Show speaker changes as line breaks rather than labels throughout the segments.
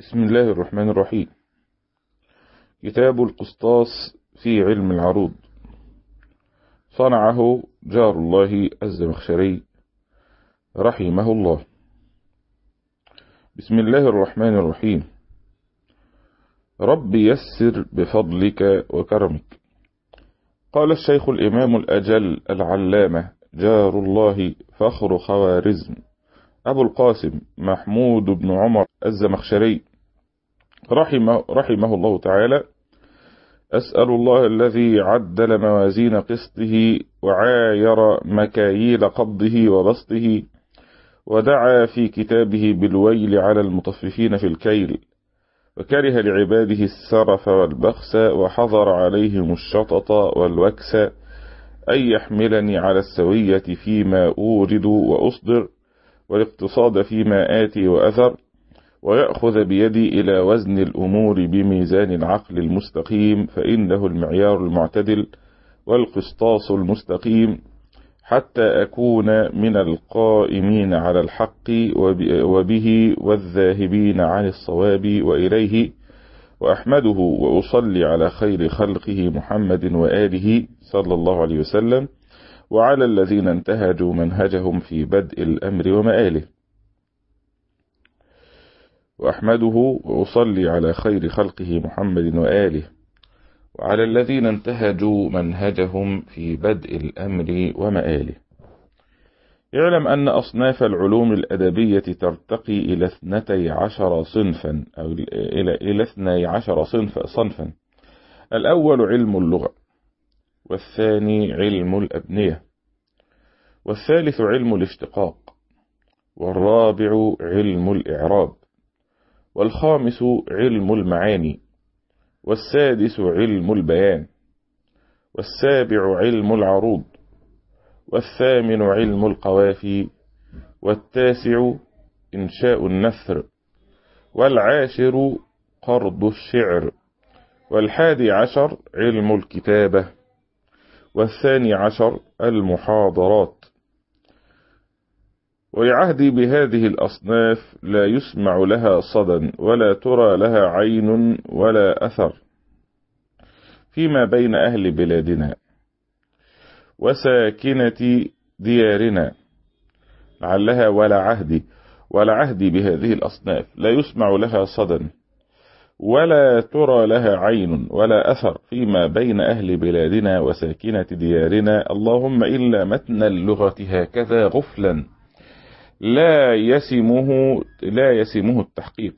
بسم الله الرحمن الرحيم. كتاب القسطاس في علم العروض. صنعه جار الله الزمخشري رحمه الله. بسم الله الرحمن الرحيم. رب يسر بفضلك وكرمك. قال الشيخ الإمام الأجل العلامة جار الله فخر خوارزم. أبو القاسم محمود بن عمر الزمخشري رحمه, رحمه الله تعالى أسأل الله الذي عدل موازين قسطه وعاير مكاييل قبضه وبسطه ودعا في كتابه بالويل على المطففين في الكيل وكره لعباده السرف والبخس وحظر عليهم الشطط والوكس أن يحملني على السوية فيما أورد وأصدر. والاقتصاد فيما آتي وأثر ويأخذ بيدي إلى وزن الأمور بميزان العقل المستقيم فإنه المعيار المعتدل والقسطاس المستقيم حتى أكون من القائمين على الحق وبه والذاهبين عن الصواب وإليه وأحمده وأصلي على خير خلقه محمد وآله صلى الله عليه وسلم. وعلى الذين انتهجوا منهجهم في بدء الأمر ومآله. وأحمده وأصلي على خير خلقه محمد وآله. وعلى الذين انتهجوا منهجهم في بدء الأمر ومآله. اعلم أن أصناف العلوم الأدبية ترتقي إلى اثنتي عشر صنفا أو إلى إلى اثني عشر صنفا. صنفا الأول علم اللغة. والثاني علم الأبنية. والثالث علم الاشتقاق والرابع علم الإعراب. والخامس علم المعاني. والسادس علم البيان. والسابع علم العروض. والثامن علم القوافي. والتاسع إنشاء النثر. والعاشر قرض الشعر. والحادي عشر علم الكتابة. والثاني عشر المحاضرات. ويعهدي بهذه الأصناف لا يسمع لها صدى ولا ترى لها عين ولا أثر فيما بين أهل بلادنا وساكنة ديارنا. لعلها ولا عهدي ولا عهدي بهذه الأصناف لا يسمع لها صدى. ولا ترى لها عين ولا أثر فيما بين أهل بلادنا وساكنة ديارنا. اللهم إلا متن اللغة هكذا غفلا. لا يسمه لا يسمه التحقيق.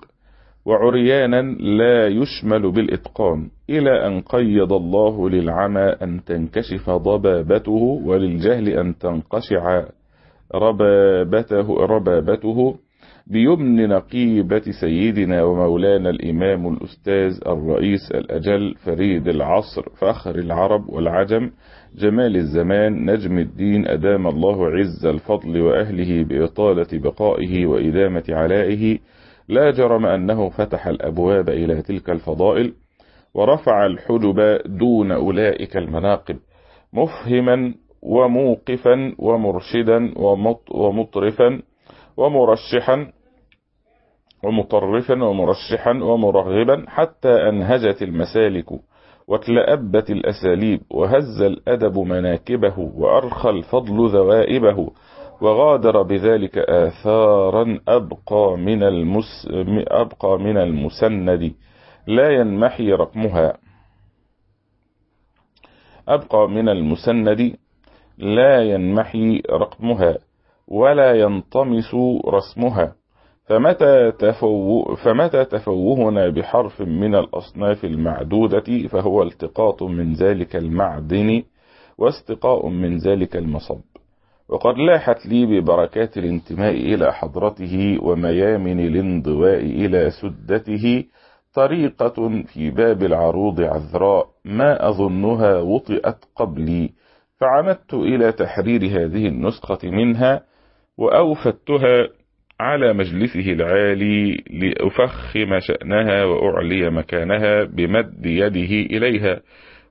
وعريانا لا يشمل بالإتقان. إلى أن قيض الله للعمى أن تنكشف ضبابته وللجهل أن تنقشع ربابته, ربابته. بيمن نقيبة سيدنا ومولانا الإمام الأستاذ الرئيس الأجل فريد العصر فخر العرب والعجم جمال الزمان نجم الدين أدام الله عز الفضل وأهله بإطالة بقائه وإدامة علائه لا جرم أنه فتح الأبواب إلى تلك الفضائل ورفع الحجب دون أولئك المناقب مفهما وموقفا ومرشدا ومطرفا ومرشحا ومطرفا ومرشحا ومرغبا حتى أنهجت المسالك وتلأبت الأساليب وهز الأدب مناكبه وأرخى الفضل ذوائبه وغادر بذلك آثارا أبقى من, المس أبقى من المسند لا ينمحي رقمها. أبقى من المسند لا ينمحي رقمها ولا ينطمس رسمها. فمتى, تفوه فمتى تفوهنا بحرف من الأصناف المعدودة؟ فهو التقاط من ذلك المعدن واستقاء من ذلك المصب. وقد لاحت لي ببركات الانتماء إلى حضرته وميامن الانضواء إلى سدته طريقة في باب العروض عذراء ما أظنها وطئت قبلي. فعمدت إلى تحرير هذه النسخة منها وأوفتها على مجلسه العالي لأفخم شأنها وأعلي مكانها بمد يده إليها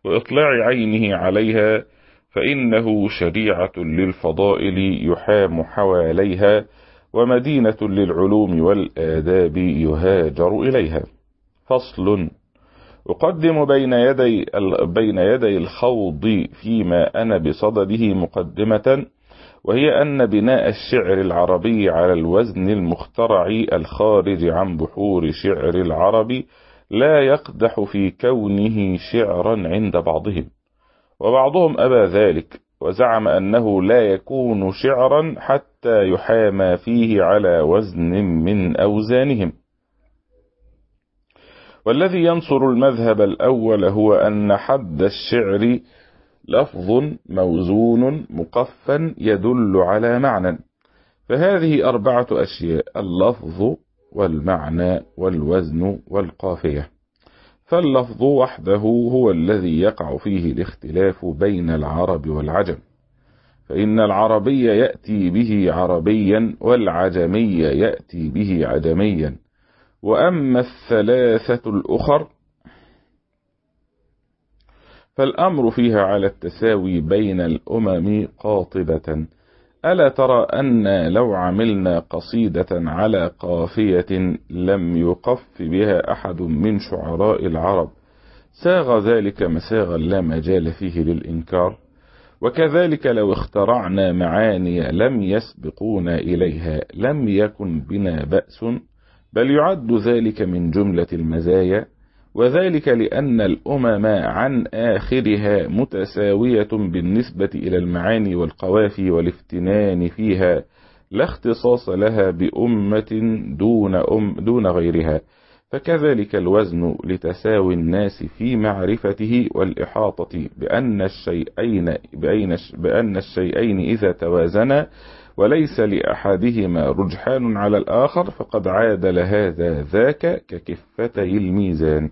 وإطلاع عينه عليها فإنه شريعة للفضائل يحام حواليها ومدينة للعلوم والآداب يهاجر إليها. فصل أقدم بين يدي بين يدي الخوض فيما أنا بصدده مقدمة وهي أن بناء الشعر العربي على الوزن المخترع الخارج عن بحور شعر العرب لا يقدح في كونه شعرا عند بعضهم. وبعضهم أبى ذلك وزعم أنه لا يكون شعرا حتى يحامى فيه على وزن من أوزانهم. والذي ينصر المذهب الأول هو أن حد الشعر لفظ موزون مقفا يدل على معنى. فهذه أربعة أشياء اللفظ والمعنى والوزن والقافية. فاللفظ وحده هو الذي يقع فيه الاختلاف بين العرب والعجم. فإن العربي يأتي به عربيا والعجمي يأتي به عجميا. وأما الثلاثة الأخر فالأمر فيها على التساوي بين الأمم قاطبة. ألا ترى أن لو عملنا قصيدة على قافية لم يقف بها أحد من شعراء العرب ساغ ذلك مساغا لا مجال فيه للإنكار. وكذلك لو اخترعنا معاني لم يسبقونا إليها لم يكن بنا بأس بل يعد ذلك من جملة المزايا. وذلك لأن الأمم عن آخرها متساوية بالنسبة إلى المعاني والقوافي والافتنان فيها لا اختصاص لها بأمة دون, أم دون غيرها. فكذلك الوزن لتساوي الناس في معرفته والإحاطة بأن الشيئين, بأن الشيئين إذا توازنا وليس لأحدهما رجحان على الآخر فقد عادل هذا ذاك ككفتي الميزان.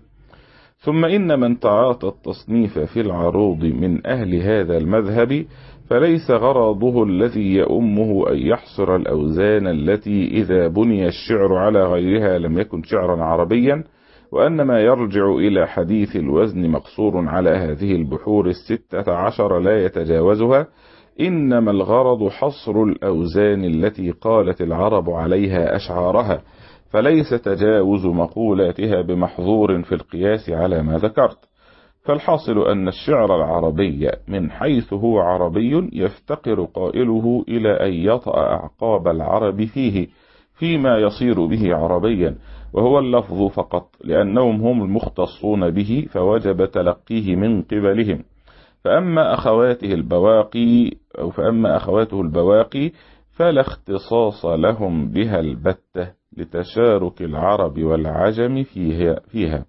ثم إن من تعاطى التصنيف في العروض من أهل هذا المذهب فليس غرضه الذي يؤمه أن يحصر الأوزان التي إذا بني الشعر على غيرها لم يكن شعرا عربيا وأنما يرجع إلى حديث الوزن مقصور على هذه البحور الستة عشر لا يتجاوزها إنما الغرض حصر الأوزان التي قالت العرب عليها أشعارها. فليس تجاوز مقولاتها بمحظور في القياس على ما ذكرت. فالحاصل أن الشعر العربي من حيث هو عربي يفتقر قائله إلى أن يطأ أعقاب العرب فيه فيما يصير به عربيا وهو اللفظ فقط لأنهم هم المختصون به فوجب تلقيه من قبلهم. فأما أخواته البواقي أو فأما أخواته البواقي فلا اختصاص لهم بها البتة. لتشارك العرب والعجم فيها, فيها.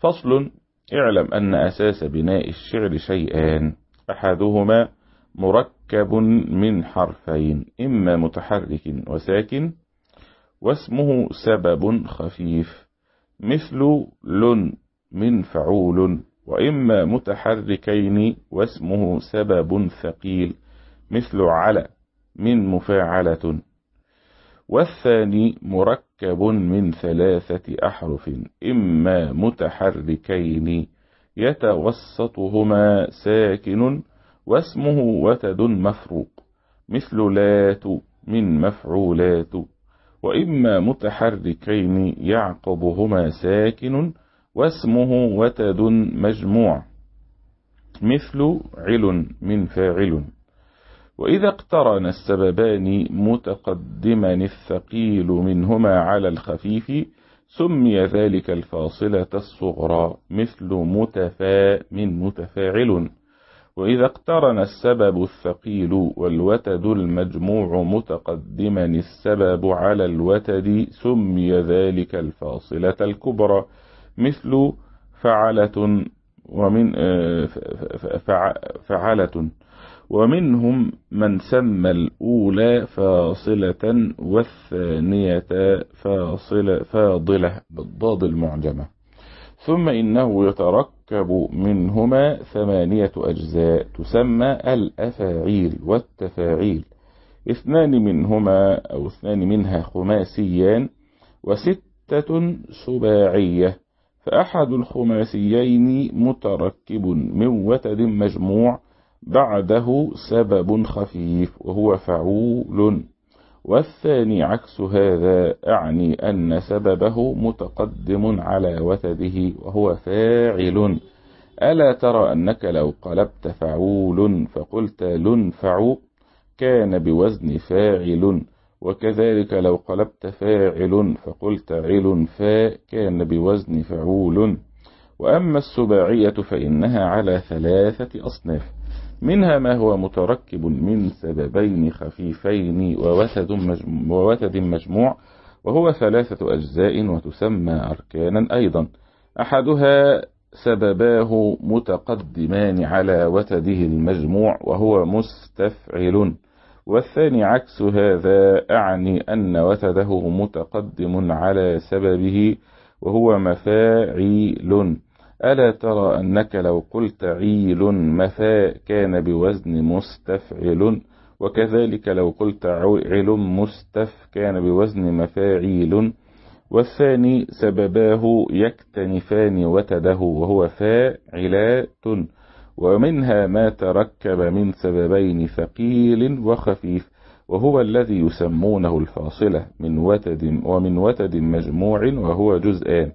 فصل اعلم أن أساس بناء الشعر شيئان. أحدهما مركب من حرفين إما متحرك وساكن واسمه سبب خفيف مثل لن من فعول وإما متحركين واسمه سبب ثقيل مثل على من مفاعلة. والثاني مركب من ثلاثة أحرف إما متحركين يتوسطهما ساكن واسمه وتد مفروق مثل لات من مفعولات وإما متحركين يعقبهما ساكن واسمه وتد مجموع مثل عل من فاعل. وإذا اقترن السببان متقدما الثقيل منهما على الخفيف سمي ذلك الفاصلة الصغرى مثل متفا من متفاعل. وإذا اقترن السبب الثقيل والوتد المجموع متقدما السبب على الوتد سمي ذلك الفاصلة الكبرى مثل فعلة ومن آه، فعلة. ومنهم من سمى الأولى فاصلة والثانية فاصلة فاضلة بالضاد المعجمة. ثم إنه يتركب منهما ثمانية أجزاء تسمى الأفاعيل والتفاعيل. اثنان منهما أو اثنان منها خماسيان وستة سباعية فأحد الخماسيين متركب من وتد مجموع بعده سبب خفيف وهو فعول. والثاني عكس هذا أعني أن سببه متقدم على وتده وهو فاعل. ألا ترى أنك لو قلبت فعول فقلت لنفع كان بوزن فاعل. وكذلك لو قلبت فاعل فقلت عل فا كان بوزن فعول. وأما السباعية فإنها على ثلاثة أصناف. منها ما هو متركب من سببين خفيفين ووتد, مجموع, مجموع وهو ثلاثة أجزاء وتسمى أركانا أيضا. أحدها سبباه متقدمان على وتده المجموع وهو مستفعل. والثاني عكس هذا أعني أن وتده متقدم على سببه وهو مفاعيل ألا ترى أنك لو قلت عيل مفا كان بوزن مستفعل؟ وكذلك لو قلت عل مستف كان بوزن مفاعيل؟ والثاني سبباه يكتنفان وتده وهو فاعلات ومنها ما تركب من سببين ثقيل وخفيف وهو الذي يسمونه الفاصلة من وتد ومن وتد مجموع وهو جزءان.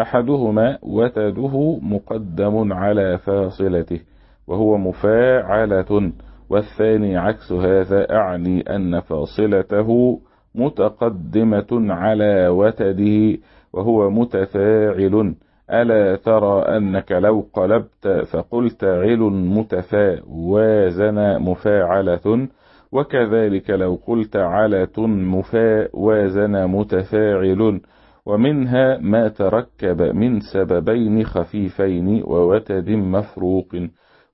أحدهما وتده مقدم على فاصلته وهو مفاعلة والثاني عكس هذا أعني أن فاصلته متقدمة على وتده وهو متفاعل. ألا ترى أنك لو قلبت فقلت عل متفا وازن مفاعلة وكذلك لو قلت علة مفا وازن متفاعل. ومنها ما تركب من سببين خفيفين ووتد مفروق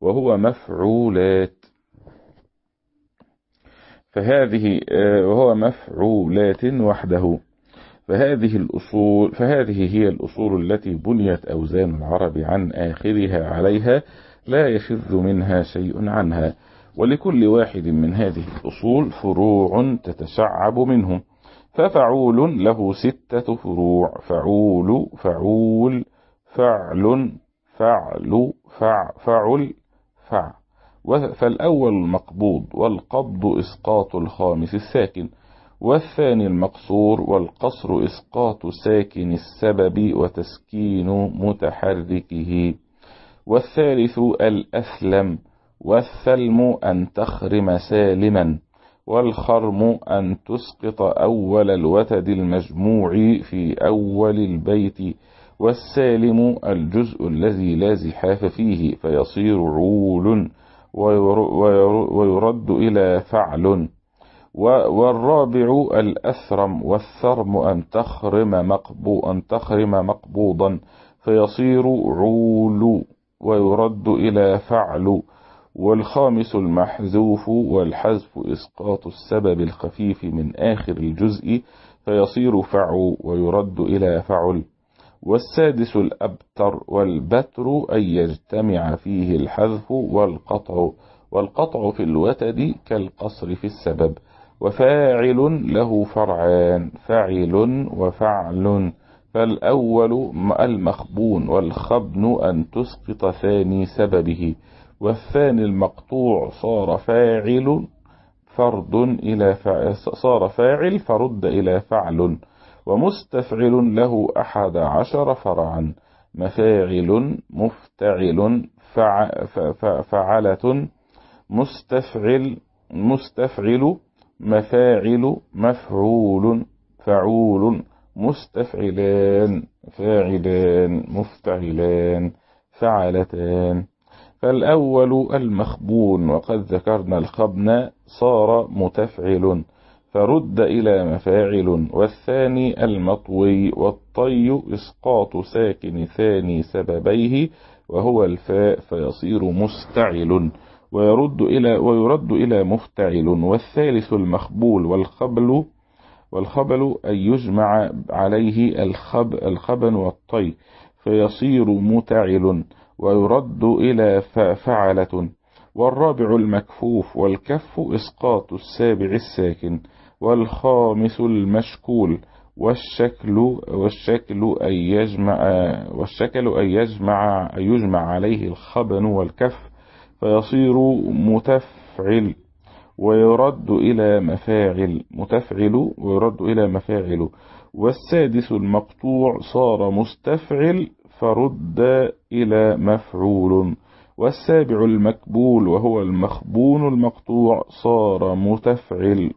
وهو مفعولات. فهذه وهو مفعولات وحده. فهذه الأصول فهذه هي الأصول التي بنيت أوزان العرب عن آخرها عليها لا يشذ منها شيء عنها. ولكل واحد من هذه الأصول فروع تتشعب منه. ففعول له ستة فروع. فعول فعول فعل فعل فع فعل فع. فالأول المقبوض والقبض إسقاط الخامس الساكن. والثاني المقصور والقصر إسقاط ساكن السبب وتسكين متحركه. والثالث الأسلم والثلم أن تخرم سالما. والخرم أن تسقط أول الوتد المجموع في أول البيت والسالم الجزء الذي لا زحاف فيه فيصير عول ويرد إلى فعل والرابع الأثرم والثرم أن تخرم مقبو أن تخرم مقبوضا فيصير عول ويرد إلى فعل والخامس المحذوف والحذف إسقاط السبب الخفيف من آخر الجزء فيصير فعو ويرد إلى فعل. والسادس الأبتر والبتر أن يجتمع فيه الحذف والقطع والقطع في الوتد كالقصر في السبب. وفاعل له فرعان فعل وفعل. فالأول المخبون والخبن أن تسقط ثاني سببه. والثاني المقطوع صار فاعل فرد إلى فعل صار فاعل فرد إلى فعل ومستفعل له أحد عشر فرعا مفاعل مفتعل فع فعلة مستفعل مستفعل مفاعل مفعول فعول مستفعلان فاعلان مفتعلان فعلتان. فالأول المخبون وقد ذكرنا الخبن صار متفعل فرد إلى مفاعل والثاني المطوي والطي إسقاط ساكن ثاني سببيه وهو الفاء فيصير مستعل ويرد إلى ويرد إلى مفتعل والثالث المخبول والخبل والخبل أن يجمع عليه الخب الخبن والطي فيصير متعل. ويرد إلى فعلة والرابع المكفوف والكف إسقاط السابع الساكن والخامس المشكول والشكل والشكل أن يجمع والشكل أن يجمع أن يجمع عليه الخبن والكف فيصير متفعل ويرد إلى مفاعل متفعل ويرد إلى مفاعل والسادس المقطوع صار مستفعل فرد إلى مفعول والسابع المكبول وهو المخبون المقطوع صار متفعل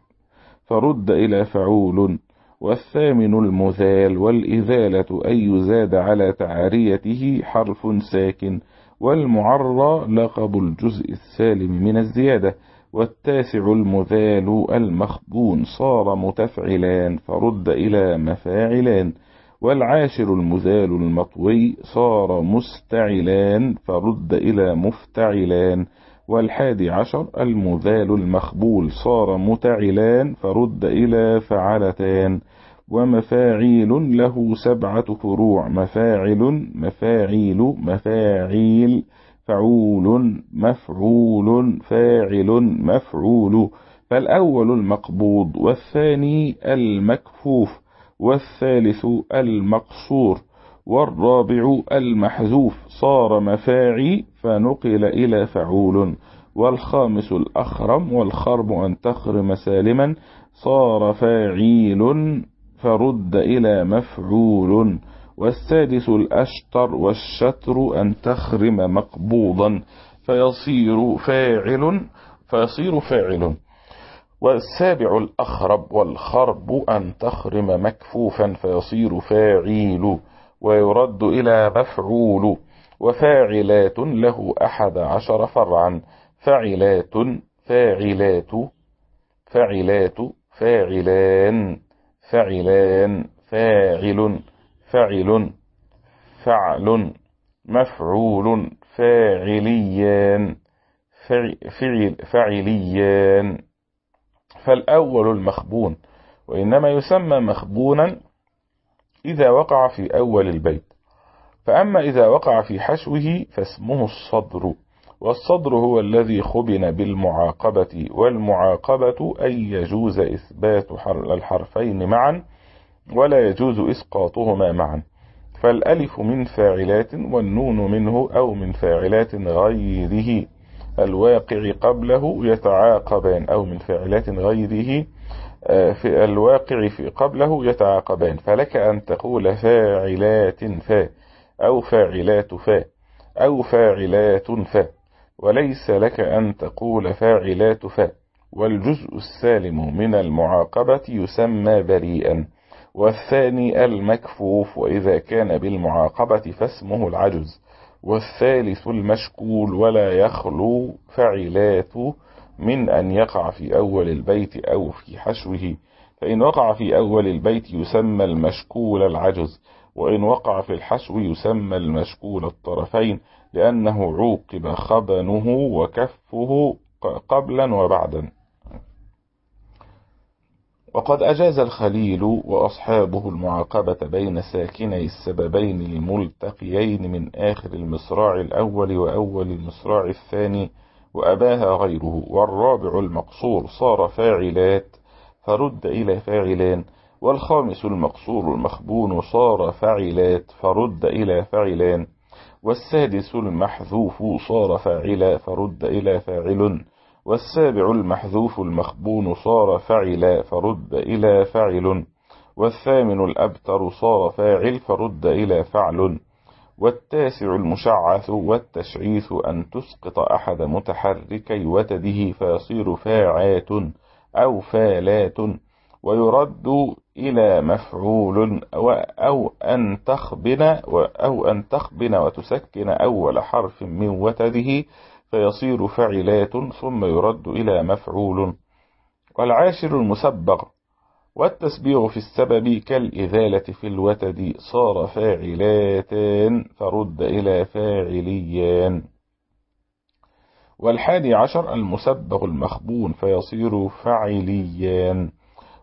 فرد إلى فعول والثامن المذال والإذالة أي يزاد على تعاريته حرف ساكن والمعرى لقب الجزء السالم من الزيادة والتاسع المذال المخبون صار متفعلان فرد إلى مفاعلان. والعاشر المذال المطوي صار مستعلان فرد إلى مفتعلان. والحادي عشر المذال المخبول صار متعلان فرد إلى فعلتان. ومفاعيل له سبعة فروع مفاعل مفاعيل مفاعيل فعول مفعول فاعل مفعول. فالأول المقبوض والثاني المكفوف. والثالث المقصور والرابع المحذوف صار مفاعي فنقل إلى فعول. والخامس الأخرم والخرب أن تخرم سالما صار فاعيل فرد إلى مفعول. والسادس الأشطر والشتر أن تخرم مقبوضا فيصير فاعل فيصير فاعل. والسابع الأخرب والخرب أن تخرم مكفوفا فيصير فاعيل ويرد إلى مفعول وفاعلات له أحد عشر فرعا. فعلات فاعلات فعلات فاعلان فعلان فاعل فعل فعل مفعول فاعليان فعل فعليان فالأول المخبون وإنما يسمى مخبونا إذا وقع في أول البيت. فأما إذا وقع في حشوه فاسمه الصدر والصدر هو الذي خبن بالمعاقبة والمعاقبة أي يجوز إثبات الحرفين معا ولا يجوز إسقاطهما معا. فالألف من فاعلات والنون منه أو من فاعلات غيره. الواقع قبله يتعاقبان أو من فاعلات غيره آه، في الواقع في قبله يتعاقبان. فلك أن تقول فاعلات فا أو فاعلات فا أو فاعلات فا وليس لك أن تقول فاعلات فا والجزء السالم من المعاقبة يسمى بريئا. والثاني المكفوف وإذا كان بالمعاقبة فاسمه العجز. والثالث المشكول ولا يخلو فعلات من أن يقع في أول البيت أو في حشوه. فإن وقع في أول البيت يسمى المشكول العجز وإن وقع في الحشو يسمى المشكول الطرفين لأنه عوقب خبنه وكفه قبلا وبعدا. وقد أجاز الخليل وأصحابه المعاقبة بين ساكني السببين الملتقيين من آخر المصراع الأول وأول المصراع الثاني وأباها غيره والرابع المقصور صار فاعلات فرد إلى فاعلان والخامس المقصور المخبون صار فاعلات فرد إلى فاعلان والسادس المحذوف صار فاعلا فرد إلى فاعل. والسابع المحذوف المخبون صار فعلا فرد إلى فعل والثامن الأبتر صار فاعل فرد إلى فعل والتاسع المشعث والتشعيث أن تسقط أحد متحركي وتده فيصير فاعات أو فالات ويرد إلى مفعول أو أن تخبن أو أن تخبن وتسكن أول حرف من وتده فيصير فعلات ثم يرد إلى مفعول. والعاشر المسبغ والتسبيغ في السبب كالإذالة في الوتد صار فاعلاتان فرد إلى فاعليان. والحادي عشر المسبغ المخبون فيصير فعليان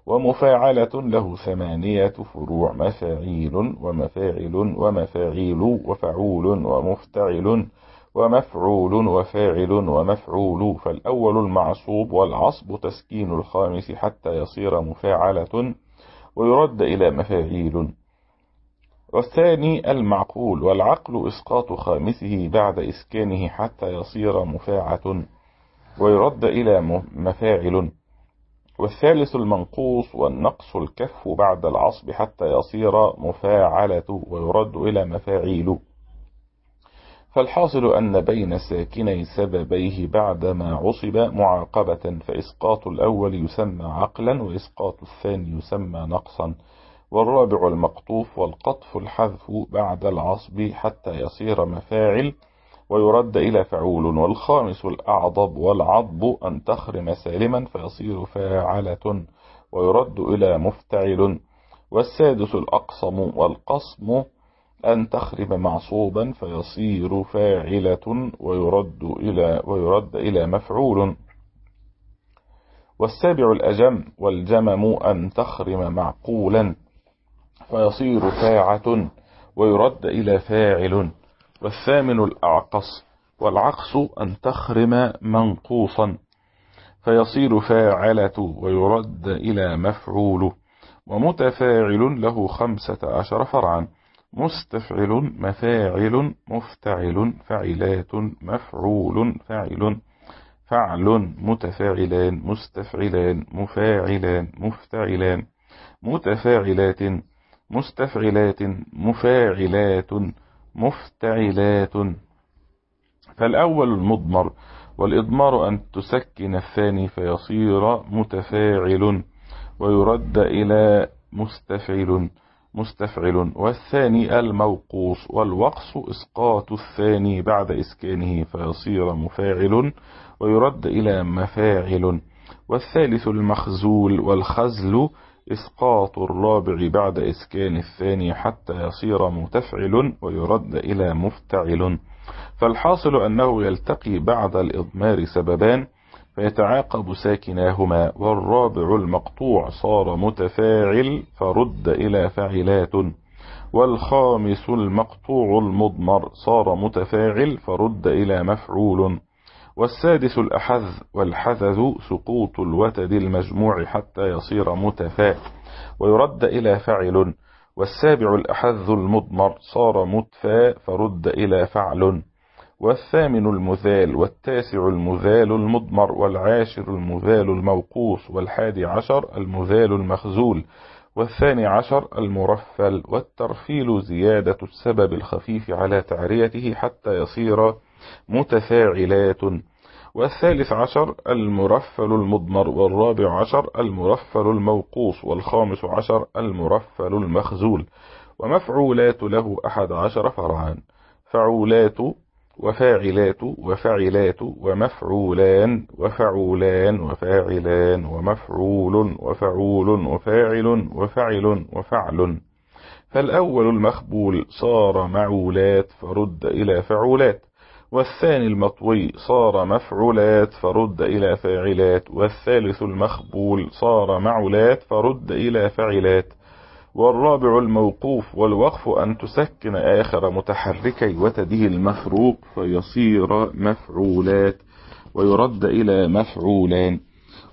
ومفاعلة له ثمانية فروع مفاعيل ومفاعل ومفاعيل وفعول ومفتعل. ومفعول وفاعل ومفعول فالأول المعصوب والعصب تسكين الخامس حتى يصير مفاعلة ويرد إلى مفاعيل. والثاني المعقول والعقل إسقاط خامسه بعد إسكانه حتى يصير مفاعة ويرد إلى مفاعل. والثالث المنقوص والنقص الكف بعد العصب حتى يصير مفاعلة ويرد إلى مفاعيل. فالحاصل أن بين ساكني سببيه بعدما عصب معاقبة فإسقاط الأول يسمى عقلا وإسقاط الثاني يسمى نقصا. والرابع المقطوف والقطف الحذف بعد العصب حتى يصير مفاعل ويرد إلى فعول. والخامس الأعضب والعضب أن تخرم سالما فيصير فاعلة ويرد إلى مفتعل. والسادس الأقصم والقصم أن تخرم معصوبا فيصير فاعلة ويرد إلى, ويرد إلى مفعول. والسابع الأجم والجمم أن تخرم معقولا فيصير فاعة ويرد إلى فاعل. والثامن الأعقص والعقص أن تخرم منقوصا فيصير فاعلة ويرد إلى مفعول. ومتفاعل له خمسة عشر فرعا. مستفعل مفاعل مفتعل فعلات مفعول فاعل فعل متفاعلان مستفعلان مفاعلان مفتعلان متفاعلات مستفعلات مفاعلات مفتعلات. فالأول المضمر والإضمار أن تسكن الثاني فيصير متفاعل ويرد إلى مستفعل. مستفعل. والثاني الموقوص والوقص إسقاط الثاني بعد إسكانه فيصير مفاعل ويرد إلى مفاعل. والثالث المخزول. والخزل إسقاط الرابع بعد إسكان الثاني حتى يصير متفعل ويرد إلى مفتعل. فالحاصل أنه يلتقي بعد الإضمار سببان. فيتعاقب ساكناهما والرابع المقطوع صار متفاعل فرد إلى فعلات والخامس المقطوع المضمر صار متفاعل فرد إلى مفعول. والسادس الأحذ والحذذ سقوط الوتد المجموع حتى يصير متفاء ويرد إلى فعل والسابع الأحذ المضمر صار متفاء فرد إلى فعل. والثامن المذال والتاسع المذال المضمر والعاشر المذال الموقوس والحادي عشر المذال المخزول والثاني عشر المرفل والترفيل زيادة السبب الخفيف على تعريته حتى يصير متفاعلات والثالث عشر المرفل المضمر والرابع عشر المرفل الموقوس والخامس عشر المرفل المخزول ومفعولات له أحد عشر فرعان فعولات وفاعلات وفعلات ومفعولان وفعولان وفاعلان ومفعول وفعول وفاعل وفعل وفعل. فالأول المخبول صار معولات فرد إلى فعولات والثاني المطوي صار مفعولات فرد إلى فاعلات والثالث المخبول صار معولات فرد إلى فعلات والرابع الموقوف والوقف أن تسكن آخر متحركي وتده المفروق فيصير مفعولات ويرد إلى مفعولان.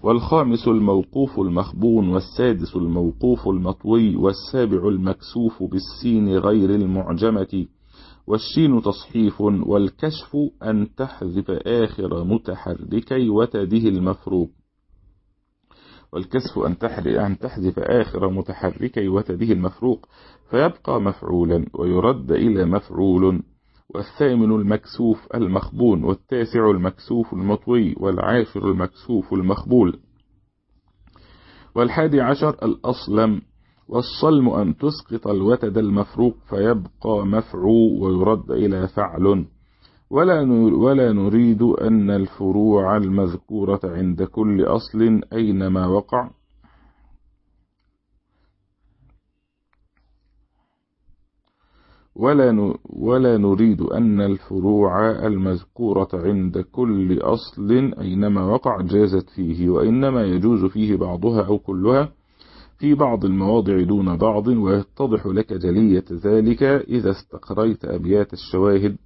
والخامس الموقوف المخبون والسادس الموقوف المطوي والسابع المكسوف بالسين غير المعجمة. والشين تصحيف والكشف أن تحذف آخر متحركي وتده المفروق. والكسف أن تحذف آخر متحركي وتده المفروق فيبقى مفعولا ويرد إلى مفعول. والثامن المكسوف المخبون والتاسع المكسوف المطوي والعاشر المكسوف المخبول. والحادي عشر الأصلم والصلم أن تسقط الوتد المفروق فيبقى مفعو ويرد إلى فعل. ولا ولا نريد أن الفروع المذكورة عند كل أصل أينما وقع. ولا ولا نريد أن الفروع المذكورة عند كل أصل أينما وقع جازت فيه وإنما يجوز فيه بعضها أو كلها في بعض المواضع دون بعض ويتضح لك جلية ذلك إذا استقريت أبيات الشواهد.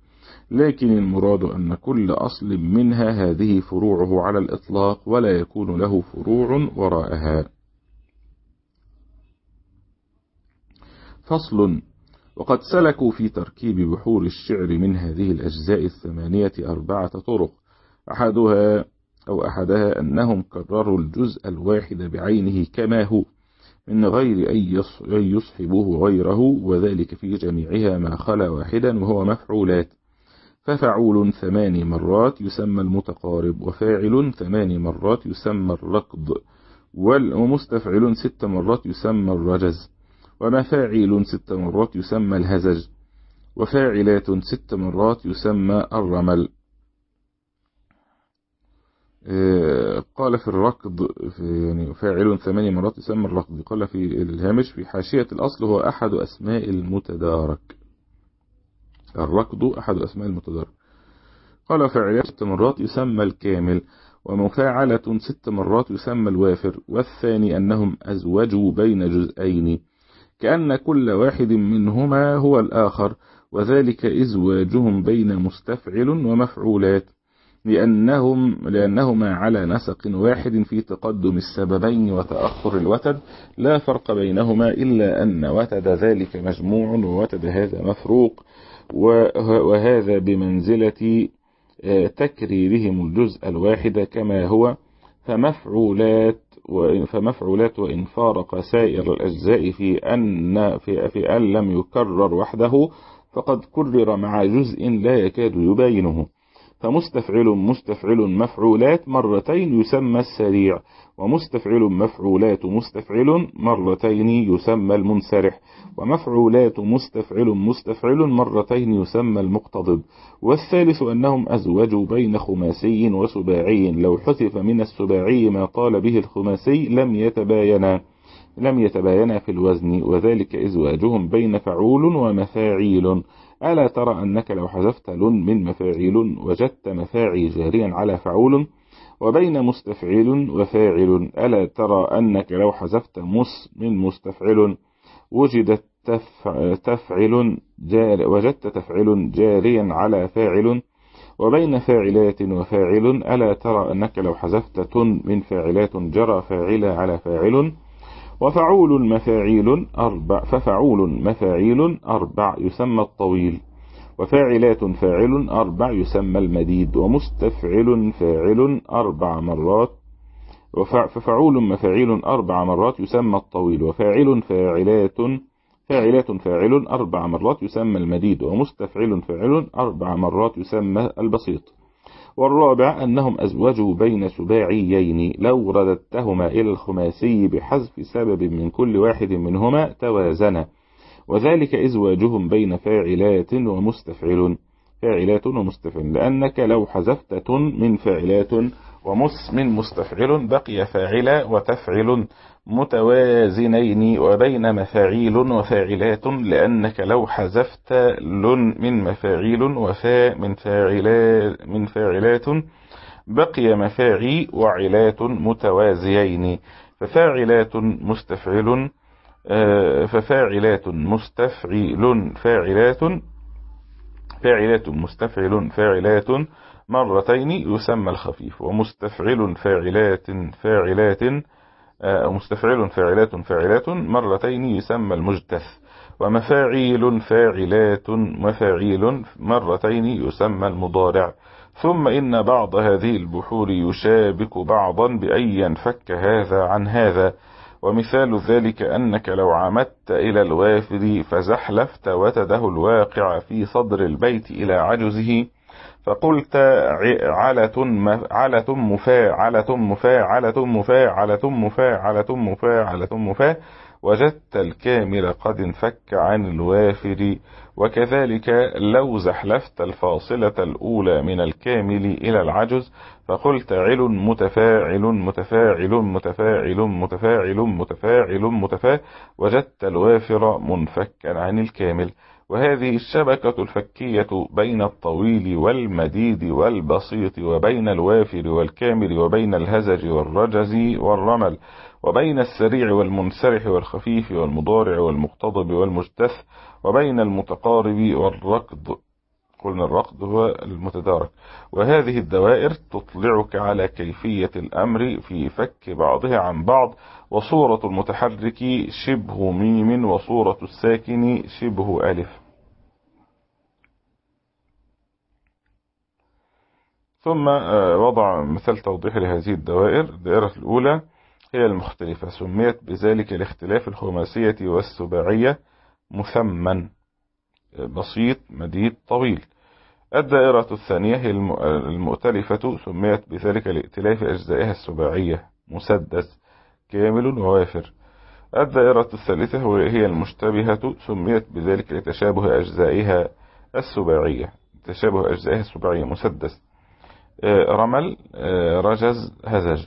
لكن المراد أن كل أصل منها هذه فروعه على الإطلاق ولا يكون له فروع وراءها. فصل وقد سلكوا في تركيب بحور الشعر من هذه الأجزاء الثمانية أربعة طرق. أحدها أو أحدها أنهم كرروا الجزء الواحد بعينه كما هو من غير أن يصحبه غيره وذلك في جميعها ما خلا واحدا وهو مفعولات. ففعول ثمان مرات يسمى المتقارب وفاعل ثمان مرات يسمى الركض ومستفعل ست مرات يسمى الرجز ومفاعيل ست مرات يسمى الهزج وفاعلات ست مرات يسمى الرمل. آه، قال في الركض في يعني فاعل ثماني مرات يسمى الركض قال في الهامش في حاشية الأصل هو أحد أسماء المتدارك. الركض أحد أسماء المتدارك قال فاعلات ست مرات يسمى الكامل ومفاعلة ست مرات يسمى الوافر والثاني أنهم أزوجوا بين جزئين كأن كل واحد منهما هو الآخر وذلك إزواجهم بين مستفعل ومفعولات لأنهم لأنهما على نسق واحد في تقدم السببين وتأخر الوتد لا فرق بينهما إلا أن وتد ذلك مجموع ووتد هذا مفروق. وهذا بمنزلة آه، تكريرهم الجزء الواحد كما هو فمفعولات فمفعولات وإن فارق سائر الأجزاء في أن في, في أن لم يكرر وحده فقد كرر مع جزء لا يكاد يباينه. فمستفعل مستفعل مفعولات مرتين يسمى السريع ومستفعل مفعولات مستفعل مرتين يسمى المنسرح ومفعولات مستفعل مستفعل مرتين يسمى المقتضب. والثالث أنهم أزوجوا بين خماسي وسباعي لو حذف من السباعي ما طال به الخماسي لم يتباينا لم يتباينا في الوزن وذلك إزواجهم بين فعول ومفاعيل. ألا ترى أنك لو حذفت لن من مفاعيل وجدت مفاعي جاريا على فعول وبين مستفعل وفاعل ألا ترى أنك لو حذفت مس من مستفعل وجدت تفعل جار وجدت تفعل جاريا على فاعل وبين فاعلات وفاعل ألا ترى أنك لو حذفت تن من فاعلات جرى فاعل على فاعل وفعول مفاعيل أربع ففعول مفاعيل أربع يسمى الطويل وفاعلات فاعل أربع يسمى المديد ومستفعل فاعل أربع مرات ففعول مفاعيل أربع مرات يسمى الطويل وفاعل فاعلات فاعلات فاعل أربع مرات يسمى المديد ومستفعل فاعل أربع مرات يسمى البسيط. والرابع أنهم أزوجوا بين سباعيين لو رددتهما إلى الخماسي بحذف سبب من كل واحد منهما توازنا وذلك إزواجهم بين فاعلات ومستفعل. فاعلات ومستفعل لأنك لو حذفت تن من فاعلات ومس من مستفعل بقي فاعل وتفعل. متوازنين وبين مفاعيل وفاعلات لأنك لو حذفت لن من مفاعيل وفاء من فاعلات, من فاعلات بقي مفاعي وعلات متوازيين. ففاعلات مستفعل آه، ففاعلات مستفعل فاعلات فاعلات مستفعل فاعلات مرتين يسمى الخفيف ومستفعل فاعلات فاعلات مستفعل فاعلات فاعلات. مرتين يسمى المجتث. ومفاعيل فاعلات مفاعيل مرتين يسمى المضارع. ثم إن بعض هذه البحور يشابك بعضا بأن ينفك هذا عن هذا. ومثال ذلك أنك لو عمدت إلى الوافد فزحلفت وتده الواقع في صدر البيت إلى عجزه. فقلت علة علة مفاعلة مفاعلة مفاعلة مفاعلة مفاعلة مفاعلة وجدت الكامل قد انفك عن الوافر. وكذلك لو زحلفت الفاصلة الأولى من الكامل إلى العجز فقلت عل متفاعل متفاعل متفاعل متفاعل متفاعل متفاعل وجدت الوافر منفكا عن الكامل. وهذه الشبكة الفكية بين الطويل والمديد والبسيط وبين الوافر والكامل وبين الهزج والرجز والرمل وبين السريع والمنسرح والخفيف والمضارع والمقتضب والمجتث وبين المتقارب والركض. قلنا الركض هو المتدارك. وهذه الدوائر تطلعك على كيفية الأمر في فك بعضها عن بعض وصورة المتحرك شبه ميم وصورة الساكن شبه ألف. ثم وضع مثال توضيح لهذه الدوائر. الدائرة الأولى هي المختلفة سميت بذلك لاختلاف الخماسية والسباعية مثمن. بسيط مديد طويل. الدائرة الثانية هي المؤتلفة سميت بذلك لائتلاف أجزائها السباعية مسدس كامل ووافر. الدائرة الثالثة هي المشتبهة سميت بذلك لتشابه أجزائها السباعية. تشابه أجزائها السباعية مسدس. آه، رمل آه، رجز هزج.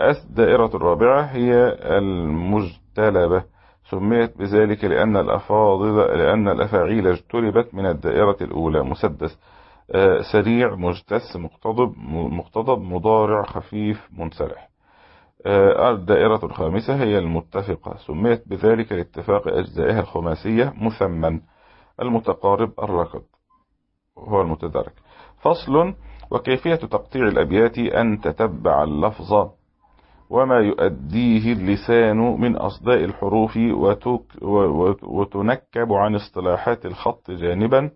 الدائرة الرابعة هي المجتلبة سميت بذلك لأن الأفاضل لأن الأفاعيل اجتلبت من الدائرة الأولى مسدس. سريع مجتس مقتضب مقتضب مضارع خفيف منسلح. آه، الدائرة الخامسة هي المتفقة. سميت بذلك لاتفاق أجزائها الخماسية مثمن المتقارب الركض. هو المتدرك فصل وكيفية تقطيع الأبيات أن تتبع اللفظ وما يؤديه اللسان من أصداء الحروف وتنكب عن اصطلاحات الخط جانبا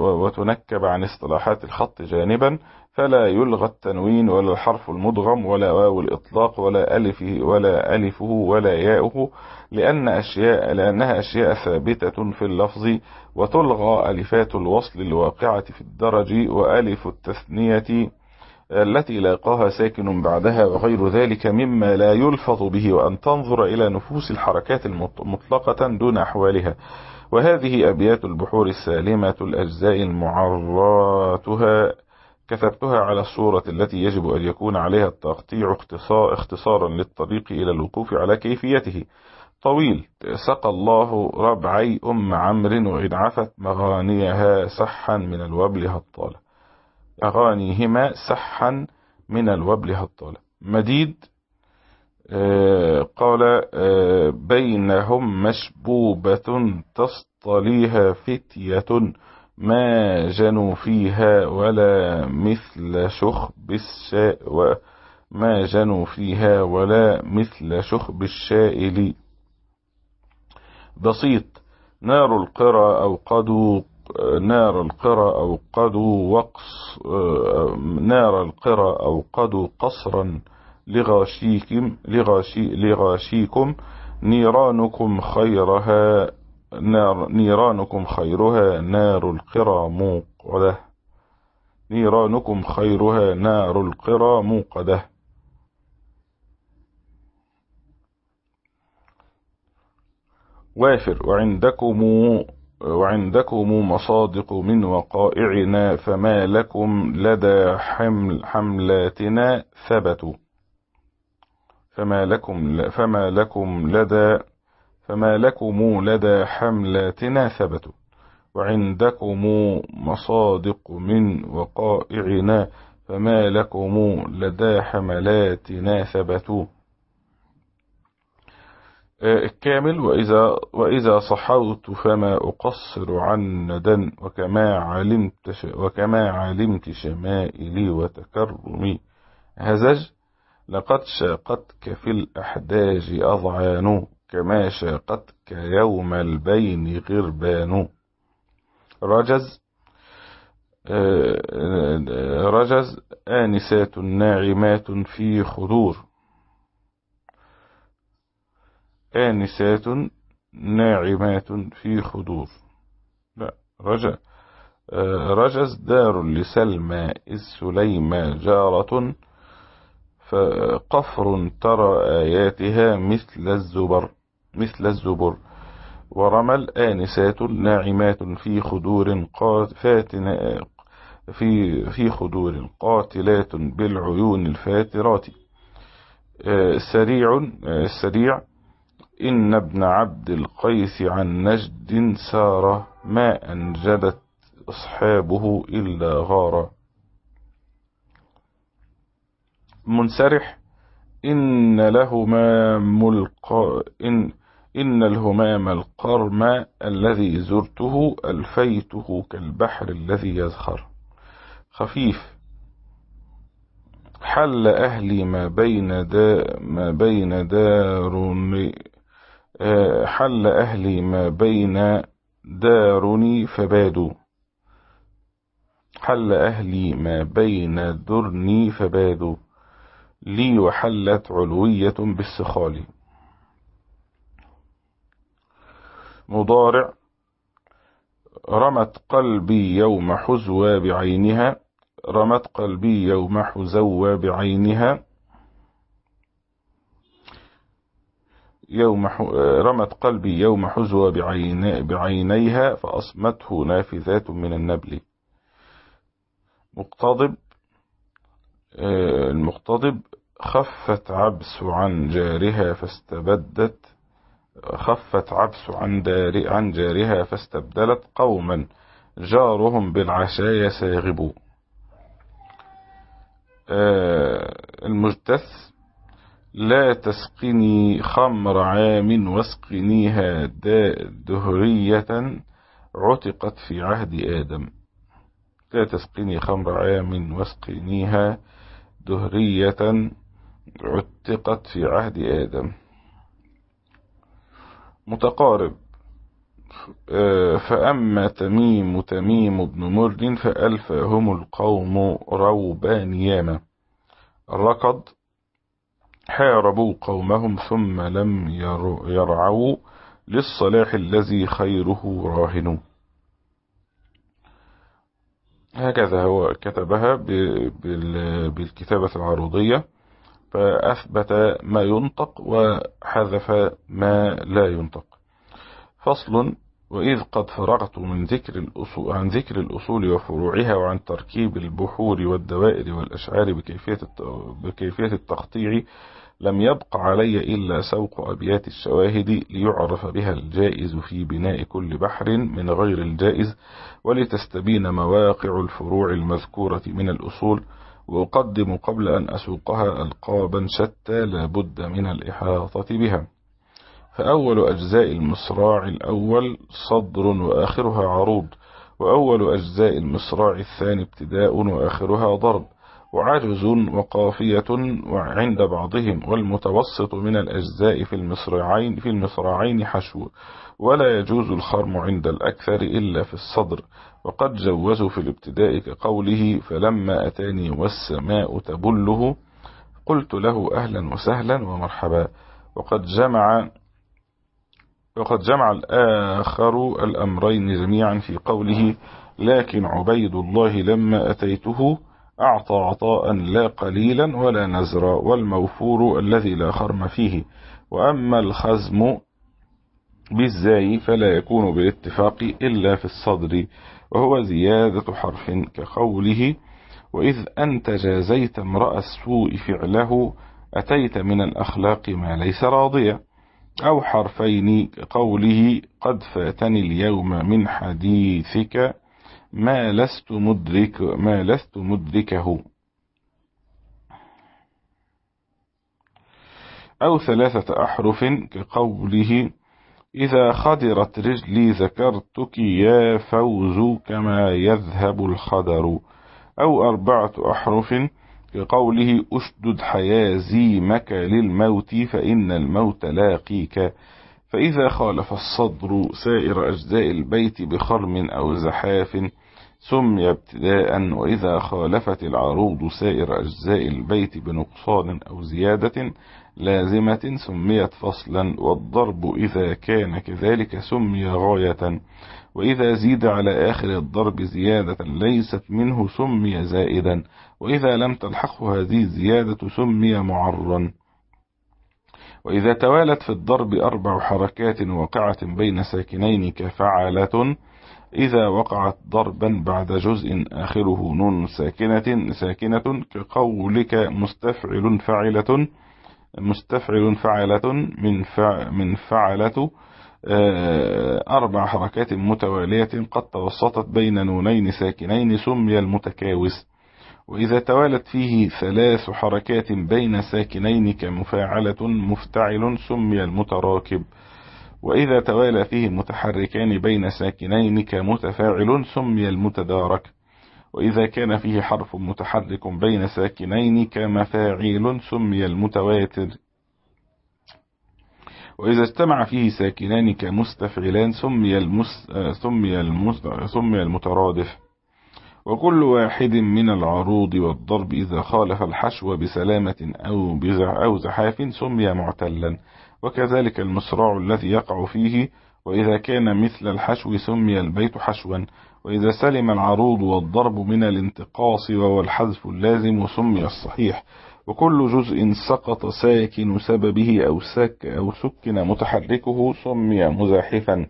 وتنكب عن اصطلاحات الخط جانبا فلا يلغى التنوين ولا الحرف المدغم ولا واو الإطلاق ولا ألفه ولا ألفه ولا ياؤه لأن أشياء لأنها أشياء ثابتة في اللفظ وتلغى ألفات الوصل الواقعة في الدرج وألف التثنية التي لاقاها ساكن بعدها وغير ذلك مما لا يلفظ به وأن تنظر إلى نفوس الحركات المطلقة دون أحوالها. وهذه أبيات البحور السالمة الأجزاء المعراتها كتبتها على الصورة التي يجب أن يكون عليها التقطيع اختصارا للطريق إلى الوقوف على كيفيته. طويل سقى الله ربعي أم عمرو وإن عفت مغانيها سحا من الوبل هطالة. أغانيهما سحا من الوبل هطالة. مديد قال آه، بينهم مشبوبة تصطليها فتية ما جنوا فيها ولا مثل شخب الشاء وما جنوا فيها ولا مثل شخب الشائل. بسيط. نار القرى أو قدوا نار القرى أو قدوا وقص نار القرى أو قدوا قصرا. لغاشيكم لغاشي لغاشيكم نيرانكم خيرها نار نيرانكم خيرها نار القرى موقدة. نيرانكم خيرها نار القرى موقدة. وافر وعندكم وعندكم مصادق من وقائعنا فما لكم لدى حمل حملاتنا ثبتوا فما لكم فما لكم لدى فما لكم لدى حملاتنا ثبتوا وعندكم مصادق من وقائعنا فما لكم لدى حملاتنا ثبتوا الكامل وإذا, وإذا صحوت فما أقصر عن ندى وكما علمت, وكما علمت شمائلي وتكرمي. هزج. لقد شاقتك في الأحداج أضعان كما شاقتك يوم البين غربان. رجز رجز آنسات ناعمات في خدور. آنسات ناعمات في خدور. لا رجز رجز دار لسلمى إذ جارة. فقفر ترى آياتها مثل الزبر مثل الزبر. ورمل آنسات ناعمات في خدور فاتنا في في خدور قاتلات بالعيون الفاترات. آه، سريع آه، سريع. إن ابن عبد القيس عن نجد سار ما أنجدت أصحابه إلا غارا. منسرح. إن لهما ملق إن إن الهمام القرم الذي زرته ألفيته كالبحر الذي يزخر خفيف. حل أهلي ما بين دا ما بين دارني حل أهلي ما بين دارني فبادوا. حل أهلي ما بين درني فبادوا. لي وحلت علوية بالسخال. مضارع. رمت قلبي يوم حزوى بعينها. رمت قلبي يوم حزوى بعينها. يوم رمت قلبي يوم حزوى بعين بعينيها فأصمته نافذات من النبل. مقتضب. المقتضب خفت عبس عن جارها فاستبدت خفت عبس عن, دار عن جارها فاستبدلت قوما جارهم بالعشايا ساغبوا المجتث لا تسقني خمر عام واسقنيها دهرية عتقت في عهد آدم. لا تسقني خمر عام واسقنيها دهرية عتقت في عهد آدم. متقارب. فأما تميم تميم بن مر فألفهم القوم روبا نياما الركض حاربوا قومهم ثم لم يرعوا للصلاح الذي خيره راهن. هكذا هو كتبها بالكتابة العروضية فأثبت ما ينطق وحذف ما لا ينطق. فصل وإذ قد فرغت من ذكر الأصول عن ذكر الأصول وفروعها وعن تركيب البحور والدوائر والأشعار بكيفية بكيفية التقطيع لم يبق علي إلا سوق أبيات الشواهد ليعرف بها الجائز في بناء كل بحر من غير الجائز ولتستبين مواقع الفروع المذكورة من الأصول وأقدم قبل أن أسوقها ألقابا شتى لا بد من الإحاطة بها. فأول أجزاء المصراع الأول صدر وآخرها عروض وأول أجزاء المصراع الثاني ابتداء وآخرها ضرب. وعجز وقافية عند بعضهم والمتوسط من الأجزاء في المصراعين في المصراعين حشو ولا يجوز الخرم عند الأكثر إلا في الصدر. وقد جوزوا في الابتداء كقوله فلما أتاني والسماء تبله قلت له أهلا وسهلا ومرحبا وقد جمع وقد جمع الآخر الأمرين جميعا في قوله لكن عبيد الله لما أتيته أعطى عطاء لا قليلا ولا نزرا والموفور الذي لا خرم فيه. وأما الخزم بالزاي فلا يكون بالاتفاق إلا في الصدر وهو زيادة حرف كقوله وإذ أنت جازيت امرأ السوء فعله أتيت من الأخلاق ما ليس راضيا أو حرفين كقوله قد فاتني اليوم من حديثك ما لست مدرك ما لست مدركه. أو ثلاثة أحرف كقوله إذا خدرت رجلي ذكرتك يا فوز كما يذهب الخدر. أو أربعة أحرف كقوله أشدد حيازيمك للموت فإن الموت لاقيك. فإذا خالف الصدر سائر أجزاء البيت بخرم أو زحاف سمي ابتداء وإذا خالفت العروض سائر أجزاء البيت بنقصان أو زيادة لازمة سميت فصلا والضرب إذا كان كذلك سمي غاية. وإذا زيد على آخر الضرب زيادة ليست منه سمي زائدا. وإذا لم تلحقه هذه الزيادة سمي معرا. وإذا توالت في الضرب أربع حركات وقعت بين ساكنين كفعلة إذا وقعت ضربا بعد جزء آخره نون ساكنة ساكنة كقولك مستفعل فعلة مستفعل فعلة من فع من فعلة أربع حركات متوالية قد توسطت بين نونين ساكنين سمي المتكاوس. وإذا توالت فيه ثلاث حركات بين ساكنين كمفاعلة مفتعل سمي المتراكب. وإذا توالى فيه متحركان بين ساكنين كمتفاعل سمي المتدارك. وإذا كان فيه حرف متحرك بين ساكنين كمفاعيل سمي المتواتر. وإذا اجتمع فيه ساكنان كمستفعلان سمي المس... سمي المس... سمي المترادف. وكل واحد من العروض والضرب إذا خالف الحشو بسلامة أو, أو زحاف سمي معتلا. وكذلك المصراع الذي يقع فيه وإذا كان مثل الحشو سمي البيت حشوا وإذا سلم العروض والضرب من الانتقاص وهو الحذف اللازم سمي الصحيح. وكل جزء سقط ساكن سببه أو سك أو سكن متحركه سمي مزاحفا.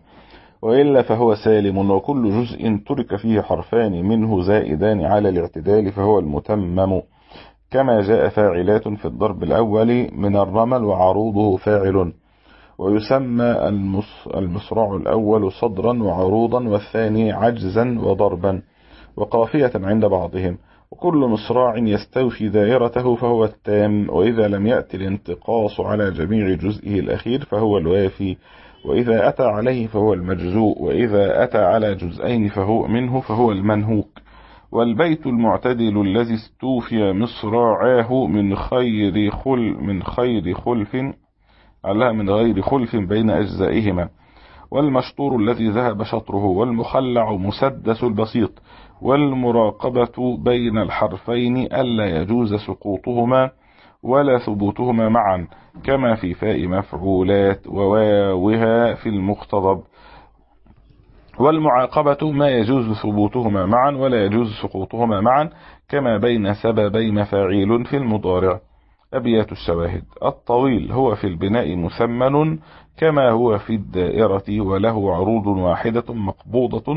وإلا فهو سالم وكل جزء ترك فيه حرفان منه زائدان على الاعتدال فهو المتمم. كما جاء فاعلات في الضرب الأول من الرمل وعروضه فاعل. ويسمى المصرع الأول صدرا وعروضا والثاني عجزا وضربا. وقافية عند بعضهم. وكل مصراع يستوفي دائرته فهو التام. وإذا لم يأتي الانتقاص على جميع جزئه الأخير فهو الوافي. وإذا أتى عليه فهو المجزوء. وإذا أتى على جزئين فهو منه فهو المنهوك. والبيت المعتدل الذي استوفي مصراعاه من خير خل من خير خلف على من غير خلف بين أجزائهما. والمشطور الذي ذهب شطره والمخلع مسدس البسيط والمراقبة بين الحرفين ألا يجوز سقوطهما ولا ثبوتهما معا كما في فاء مفعولات وواوها في المختضب والمعاقبة ما يجوز ثبوتهما معا ولا يجوز سقوطهما معا كما بين سببي مفاعيل في المضارع. أبيات الشواهد. الطويل هو في البناء مثمن كما هو في الدائرة وله عروض واحدة مقبوضة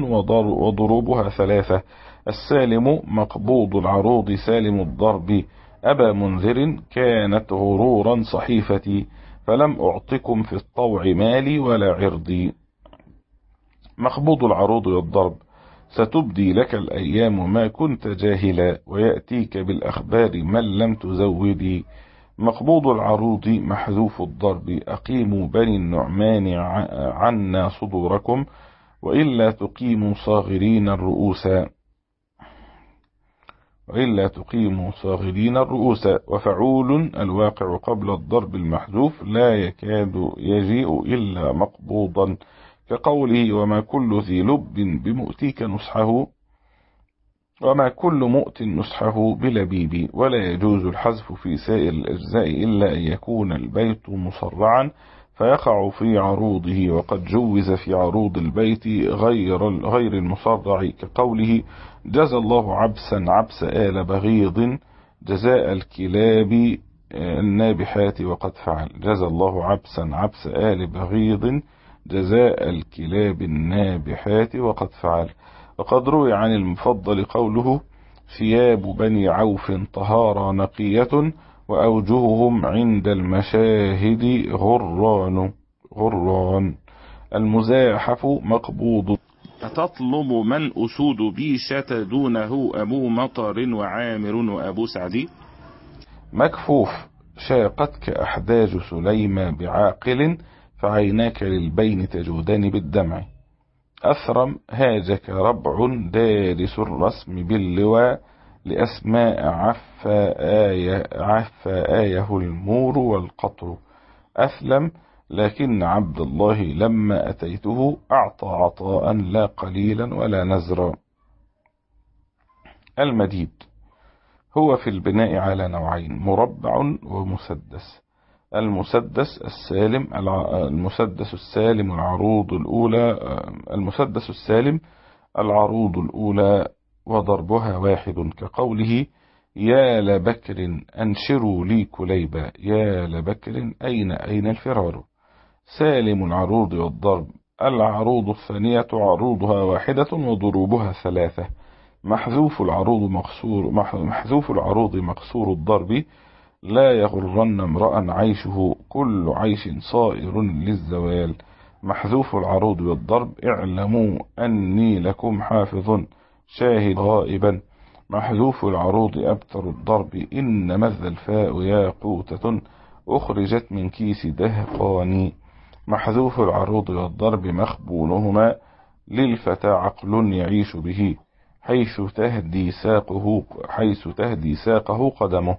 وضروبها ثلاثة. السالم مقبوض العروض سالم الضرب. أبا منذر كانت غرورا صحيفتي فلم أعطكم في الطوع مالي ولا عرضي. مقبوض العروض والضرب. ستبدي لك الأيام ما كنت جاهلا ويأتيك بالأخبار من لم تزودي مقبوض العروض محذوف الضرب. أقيموا بني النعمان عنا صدوركم وإلا تقيموا صاغرين الرؤوس. وإلا تقيموا صاغرين الرؤوس. وفعول الواقع قبل الضرب المحذوف لا يكاد يجيء إلا مقبوضا. كقوله وما كل ذي لب بمؤتيك نصحه وما كل مؤت نصحه بلبيب ولا يجوز الحذف في سائر الأجزاء إلا أن يكون البيت مصرعا فيقع في عروضه وقد جوز في عروض البيت غير غير المصرع كقوله جزى الله عبسا عبس آل بغيض جزاء الكلاب النابحات وقد فعل. جزى الله عبسا عبس آل بغيض جزاء الكلاب النابحات وقد فعل. وقد روي عن المفضل قوله ثياب بني عوف طهارة نقية وأوجههم عند المشاهد غران غران. المزاحف مقبوض. أتطلب من أسود بيشة دونه أبو مطر وعامر وأبو سعدي مكفوف. شاقتك أحداج سليم بعاقل فعيناك للبين تجودان بالدمع. أثرم هاجك ربع دارس الرسم باللواء لأسماء عفا آية, عفا آية المور والقطر. أثلم لكن عبد الله لما أتيته أعطى عطاء لا قليلا ولا نزرا. المديد هو في البناء على نوعين مربع ومسدس. المسدس السالم المسدس السالم العروض الأولى المسدس السالم العروض الأولى وضربها واحد كقوله يا لبكر أنشروا لي كليبا يا لبكر أين أين الفرار؟ سالم العروض والضرب العروض الثانية عروضها واحدة وضروبها ثلاثة. محذوف العروض مقصور محذوف العروض مقصور الضرب لا يغرن امرأ عيشه كل عيش صائر للزوال. محذوف العروض والضرب اعلموا أني لكم حافظ. شاهد غائبا. محذوف العروض أبتر الضرب. إن مذ الفاء ياقوتة أخرجت من كيس دهقاني محذوف العروض والضرب مخبولهما للفتى عقل يعيش به حيث تهدي ساقه حيث تهدي ساقه قدمه.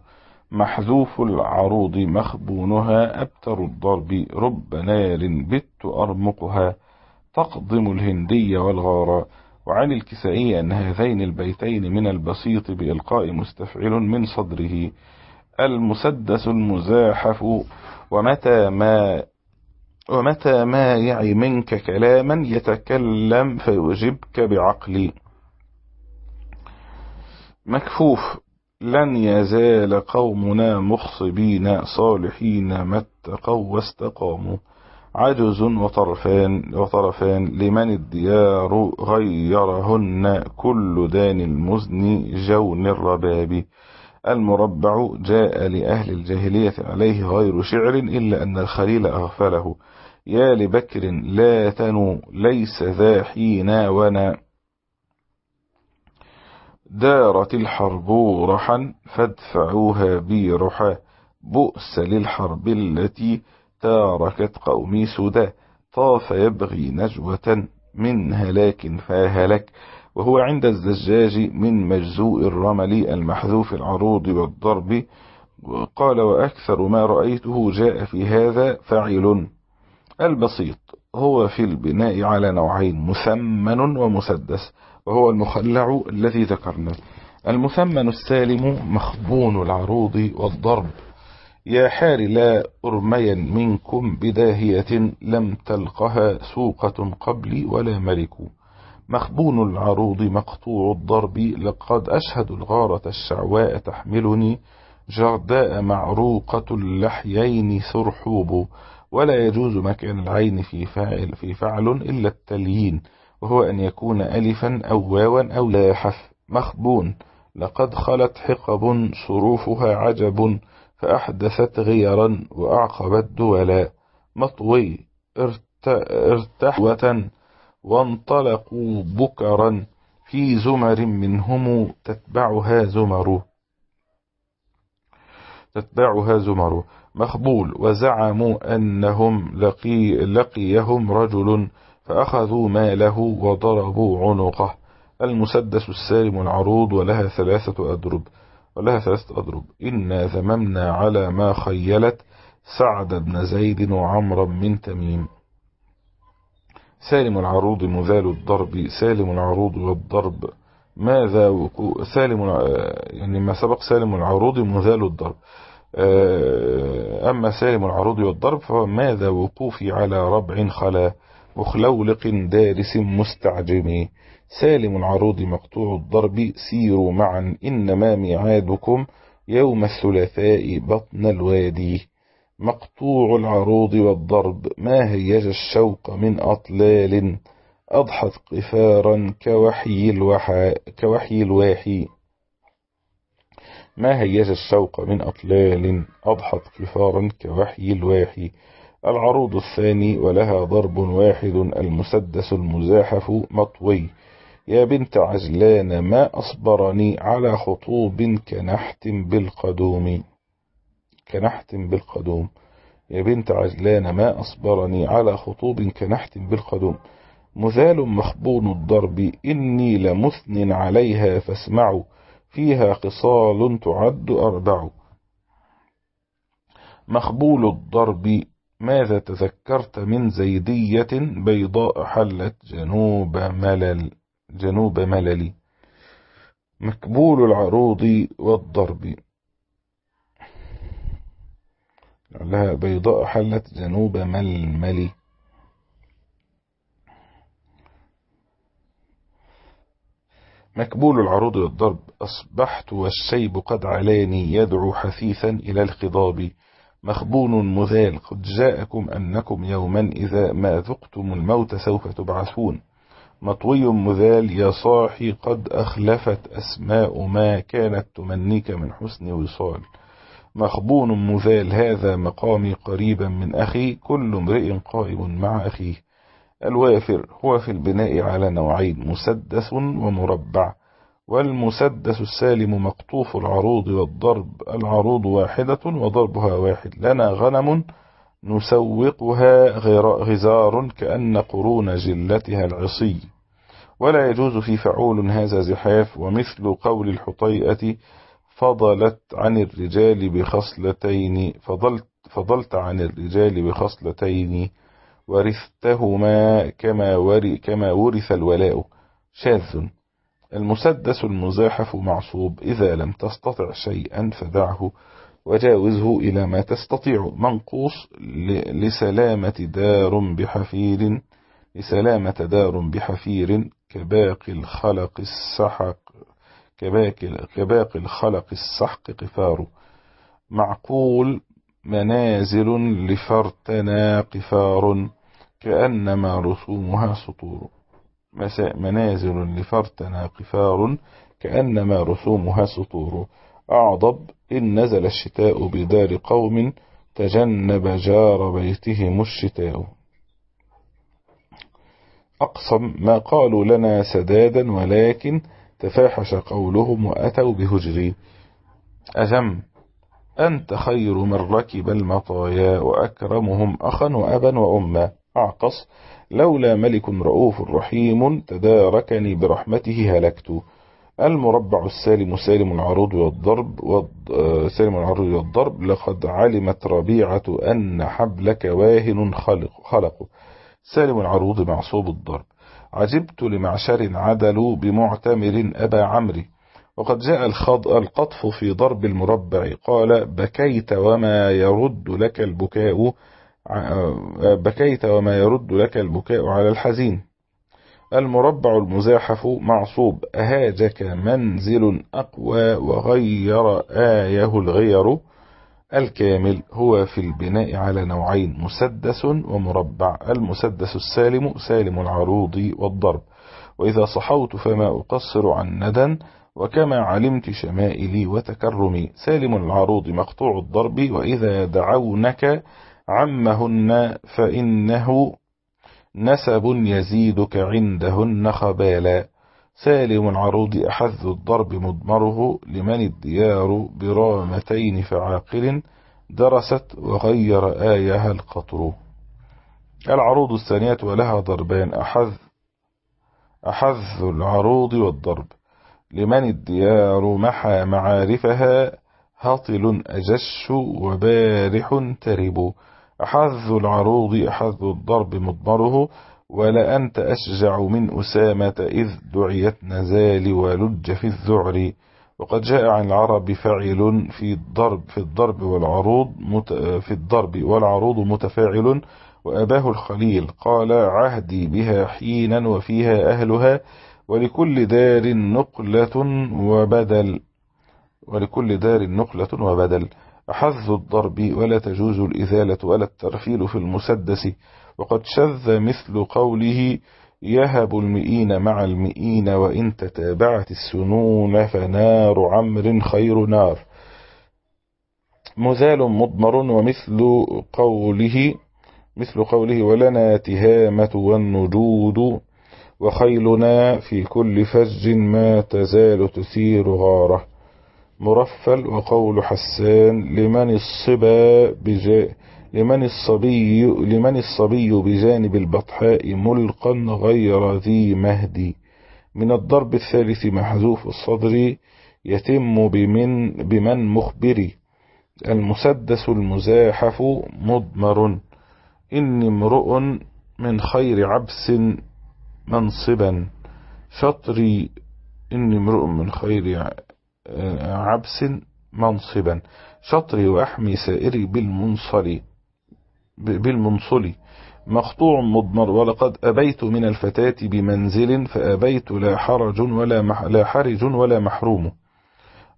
محذوف العروض مخبونها أبتر الضرب رب نار بت أرمقها تقضم الهندي والغارة وعن الكسائي أن هذين البيتين من البسيط بإلقاء مستفعل من صدره. المسدس المزاحف ومتى ما ومتى ما يعي منك كلاما يتكلم فيجبك بعقلي. مكفوف لن يزال قومنا مخصبين صالحين ما اتقوا واستقاموا. عجز وطرفان وطرفان لمن الديار غيرهن كل دان المزن جون الرباب. المربع جاء لأهل الجاهلية عليه غير شعر إلا أن الخليل أغفله. يا لبكر لا تنو ليس ذا حين ونا دارت الحرب رحا فادفعوها بيرحا بؤس للحرب التي تاركت قومي سدى طاف يبغي نجوة من هلاك فهلك وهو عند الزجاج من مجزوء الرمل المحذوف العروض والضرب. قال وأكثر ما رأيته جاء في هذا فعل البسيط هو في البناء على نوعين مثمن ومسدس. وهو المخلع الذي ذكرنا. المثمن السالم مخبون العروض والضرب. يا حار لا أرميا منكم بداهية لم تلقها سوقة قبلي ولا ملك. مخبون العروض مقطوع الضرب. لقد أشهد الغارة الشعواء تحملني. جرداء معروقة اللحيين سرحوب. ولا يجوز مكان العين في فاعل في فعل إلا التليين. وهو أن يكون ألفا أو واوا أو لاحف مخبون. لقد خلت حقب صروفها عجب فأحدثت غيرا وأعقبت دولا. مطوي. ارتحوة. وانطلقوا بكرا في زمر منهم. تتبعها زمر. تتبعها زمر. مخبول. وزعموا أنهم لقي لقيهم رجل فأخذوا ماله وضربوا عنقه. المسدس السالم العروض ولها ثلاثة أدرب ولها ثلاثة أضرب. إنا ذممنا على ما خيلت سعد بن زيد وعمرا من تميم. سالم العروض مذال الضرب. سالم العروض والضرب. ماذا وقوع سالم يعني ما سبق سالم العروض مذال الضرب. أما سالم العروض والضرب فهو ماذا وقوفي على ربع خلا. مخلولق دارس مستعجم سالم العروض مقطوع الضرب سيروا معا إنما ميعادكم يوم الثلاثاء بطن الوادي. مقطوع العروض والضرب ما هيج الشوق من أطلال؟ أضحت قفارا كوحي, الوحا كوحي الواحي. ما هيج الشوق من أطلال؟ أضحت قفارا كوحي الواحي. العروض الثاني ولها ضرب واحد المسدس المزاحف مطوي. يا بنت عجلان ما أصبرني على خطوب كنحت بالقدوم. كنحت بالقدوم. يا بنت عجلان ما أصبرني على خطوب كنحت بالقدوم. مذال مخبون الضرب إني لمثن عليها فاسمعوا فيها خصال تعد أربع مخبول الضرب ماذا تذكرت من زيدية بيضاء حلت جنوب ملل جنوب ملل؟ مكبول العروض والضرب. لها بيضاء حلت جنوب ململ. مكبول العروض والضرب. أصبحت والشيب قد علاني يدعو حثيثا إلى الخضاب. مخبون مذال قد جاءكم أنكم يوما إذا ما ذقتم الموت سوف تبعثون. مطوي مذال يا صاحي قد أخلفت أسماء ما كانت تمنيك من حسن وصال. مخبون مذال هذا مقامي قريبا من أخي كل امرئ قائم مع أخيه. الوافر هو في البناء على نوعين مسدس ومربع. والمسدس السالم مقطوف العروض والضرب العروض واحدة وضربها واحد. لنا غنم نسوقها غزار كأن قرون جلتها العصي. ولا يجوز في فعول هذا زحاف ومثل قول الحطيئة فضلت عن الرجال بخصلتين فضلت, فضلت عن الرجال بخصلتين ورثتهما كما, كما ورث الولاء. شاذ. المسدس المزاحف معصوب إذا لم تستطع شيئا فدعه وجاوزه إلى ما تستطيع. منقوص لسلامة دار بحفير لسلامة دار بحفير كباقي الخلق السحق كباقي, كباقي الخلق السحق قفار. معقول منازل لفرتنا قفار كأنما رسومها سطور. منازل لفرتنا قفار كأنما رسومها سطور. أعضب إن نزل الشتاء بدار قوم تجنب جار بيتهم الشتاء. أقصم ما قالوا لنا سدادا ولكن تفاحش قولهم وأتوا بهجري. أجم أنت خير من ركب المطايا وأكرمهم أخا وأبا وأما. أعقص لولا ملك رؤوف رحيم تداركني برحمته هلكت. المربع السالم سالم العروض والضرب سالم العروض والضرب. لقد علمت ربيعة أن حبلك واهن خلق, خلق سالم العروض معصوب الضرب. عجبت لمعشر عدلوا بمعتمر أبا عمري وقد جاء القطف في ضرب المربع. قال بكيت وما يرد لك البكاء. بكيت وما يرد لك البكاء على الحزين. المربع المزاحف معصوب. أهاجك منزل أقوى وغير آية الغير. الكامل هو في البناء على نوعين مسدس ومربع. المسدس السالم سالم العروض والضرب. وإذا صحوت فما أقصر عن ندى وكما علمت شمائلي وتكرمي. سالم العروض مقطوع الضرب. وإذا دعونك عمهن فإنه نسب يزيدك عندهن خبالا. سالم العروض أحذ الضرب مضمره لمن الديار برامتين فعاقل درست وغير آيها القطر. العروض الثانية ولها ضربان أحذ أحذ العروض والضرب. لمن الديار محى معارفها هطل أجش وبارح ترب. أحذ العروض أحذ الضرب مضمره ولأنت أشجع من أسامة إذ دعيت نزال ولج في الذعر. وقد جاء عن العرب فاعل في الضرب في الضرب والعروض في الضرب والعروض متفاعل. وأباه الخليل قال عهدي بها حينا وفيها أهلها. ولكل دار نقلة وبدل ولكل دار نقلة وبدل. أحذ الضرب ولا تجوز الإزالة ولا الترفيل في المسدس. وقد شذ مثل قوله يهب المئين مع المئين وإن تتابعت السنون فنار عمر خير نار. مزال مضمر ومثل قوله مثل قوله ولنا تهامة والنجود وخيلنا في كل فج ما تزال تثير غارة. مرفل وقول حسان لمن الصبا بجا لمن الصبي لمن الصبي بجانب البطحاء ملقا غير ذي مهدي. من الضرب الثالث محذوف الصدر يتم بمن بمن مخبري. المسدس المزاحف مضمر. إني امرؤ من خير عبس منصبا. شطري إني امرؤ من خير عبس منصبا. شطري وأحمي سائري بالمنصل بالمنصل. مقطوع مضمر. ولقد أبيت من الفتاة بمنزل فأبيت لا حرج ولا لا حرج ولا محروم.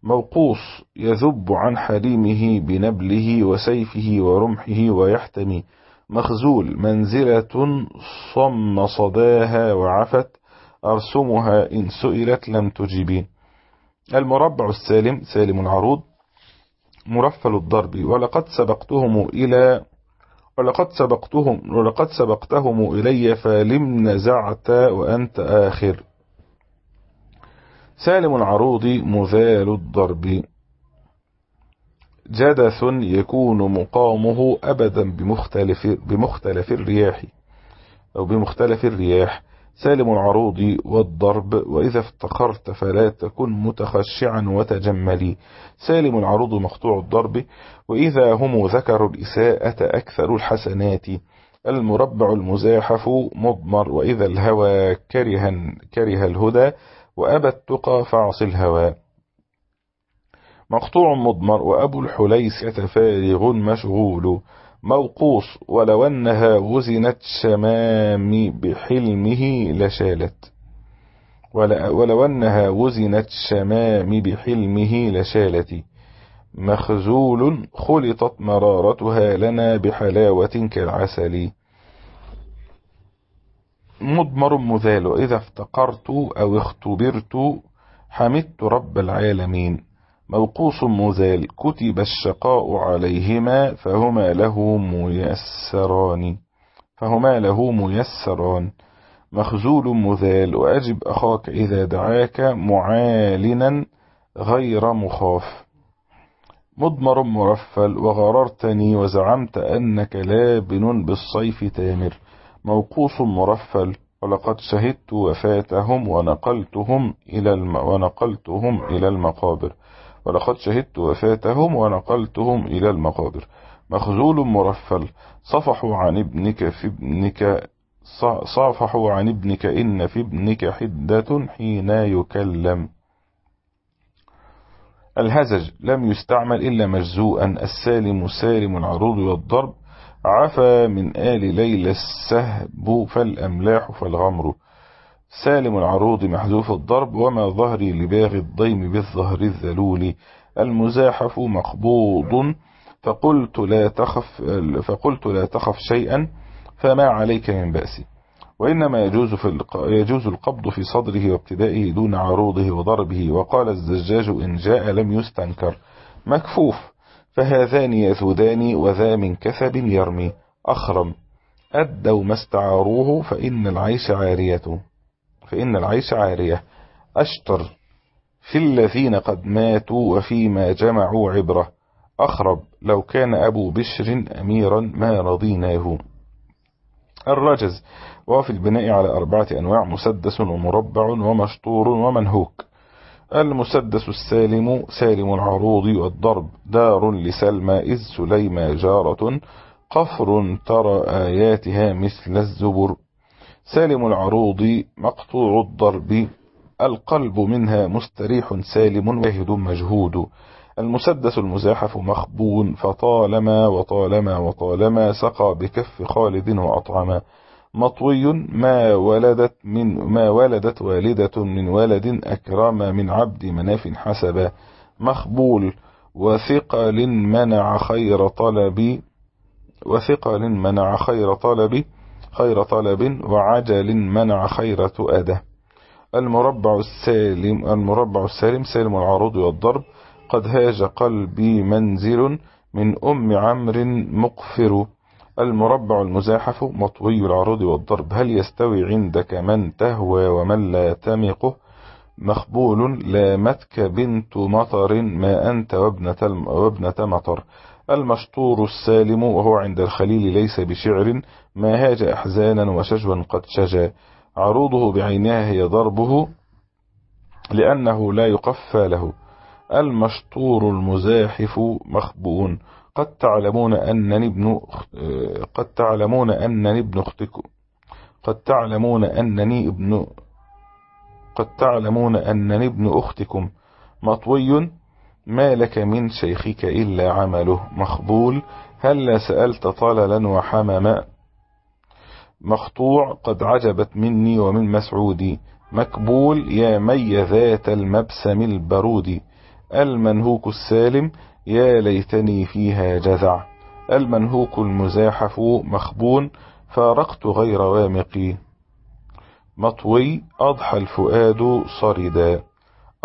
موقوص يذب عن حريمه بنبله وسيفه ورمحه ويحتمي. مخزول منزلة صم صداها وعفت. أرسمها إن سئلت لم تجبين المربع السالم سالم العروض مرفل الضرب ولقد سبقتهم إلى ولقد سبقتهم ولقد سبقتهم إلي فلم نزعت وأنت آخر. سالم العروض مذال الضرب. جدث يكون مقامه أبدا بمختلف, بمختلف الرياح أو بمختلف الرياح. سالم العروض والضرب وإذا افتقرت فلا تكن متخشعا وتجملي. سالم العروض مقطوع الضرب وإذا هم ذكروا الإساءة أكثر الحسنات. المربع المزاحف مضمر وإذا الهوى كره, كره الهدى وأبى التقى فاعص الهوى. مقطوع مضمر وأبو الحليس يتفارغ مشغول. موقوص ولو أنها وزنت شمام بحلمه لشالت. ولو أنها وزنت شمام بحلمه لشالت. مخزول خلطت مرارتها لنا بحلاوة كالعسل. مضمر مذال. إذا افتقرت أو اختبرت حمدت رب العالمين. موقوص مذال كتب الشقاء عليهما فهما له ميسران. فهما له ميسران. مخزول مذال وأجب أخاك إذا دعاك معالنا غير مخاف. مضمر مرفل وغررتني وزعمت أنك لابن بالصيف تامر. موقوف مرفل ولقد شهدت وفاتهم ونقلتهم إلى. ونقلتهم إلى المقابر. ولقد شهدت وفاتهم ونقلتهم إلى المقابر. مخزول مرفل. صفحوا عن ابنك في ابنك صافحوا عن ابنك إن في ابنك حدة حين يكلم. الهزج. لم يستعمل إلا مجزوءا. السالم سالم العروض والضرب. عفى من آل ليلى السهب فالأملاح فالغمر. سالم العروض محذوف الضرب وما ظهري لباغ الضيم بالظهر الذلول. المزاحف مقبوض. فقلت لا تخف فقلت لا تخف شيئا فما عليك من بأس. وإنما يجوز, في يجوز القبض في صدره وابتدائه دون عروضه وضربه. وقال الزجاج إن جاء لم يستنكر. مكفوف. فهذان يثودان وذا من كثب يرمي. أخرم. أدوا ما استعاروه فإن العيش عارية. فإن العيش عارية. أشتر في الذين قد ماتوا وفيما جمعوا عبرة. أخرب. لو كان أبو بشر أميرا ما رضيناه. الرجز. وفي البناء على أربعة أنواع مسدس ومربع ومشطور ومنهوك. المسدس السالم سالم العروض والضرب. دار لسلمى إذ سليمى جارة. قفر ترى آياتها مثل الزبر. سالم العروض مقطوع الضرب القلب منها مستريح سالم واهد مجهود المسدس المزاحف مخبون فطالما وطالما وطالما سقى بكف خالد وأطعما. مطوي ما ولدت من ما ولدت والدة من ولد أكرم من عبد مناف حسبا مخبول وثقل منع خير طلب وثقل منع خير طلب خير طلب وعجل منع خير تؤده المربع السالم المربع السالم سالم العروض والضرب. قد هاج قلبي منزل من أم عمرو مقفر. المربع المزاحف مطوي العروض والضرب. هل يستوي عندك من تهوى ومن لا تمقه مخبول لامتك بنت مطر ما أنت وابنة, وابنة مطر. المشطور السالم وهو عند الخليل ليس بشعر ما هاج أحزانا وشجوا قد شجا. عروضه بعينها هي ضربه لأنه لا يقفى له. المشطور المزاحف مخبون. قد تعلمون أنني ابن قد تعلمون أنني ابن أختكم قد تعلمون أنني ابن قد تعلمون أنني ابن أختكم. مطوي ما لك من شيخك إلا عمله مخبول. هل سألت طللا وحمما مخطوع قد عجبت مني ومن مسعودي مكبول يا مي ذات المبسم البرود. المنهوك السالم يا ليتني فيها جذع المنهوك المزاحف مخبون فارقت غير وامقي مطوي أضحى الفؤاد صردا.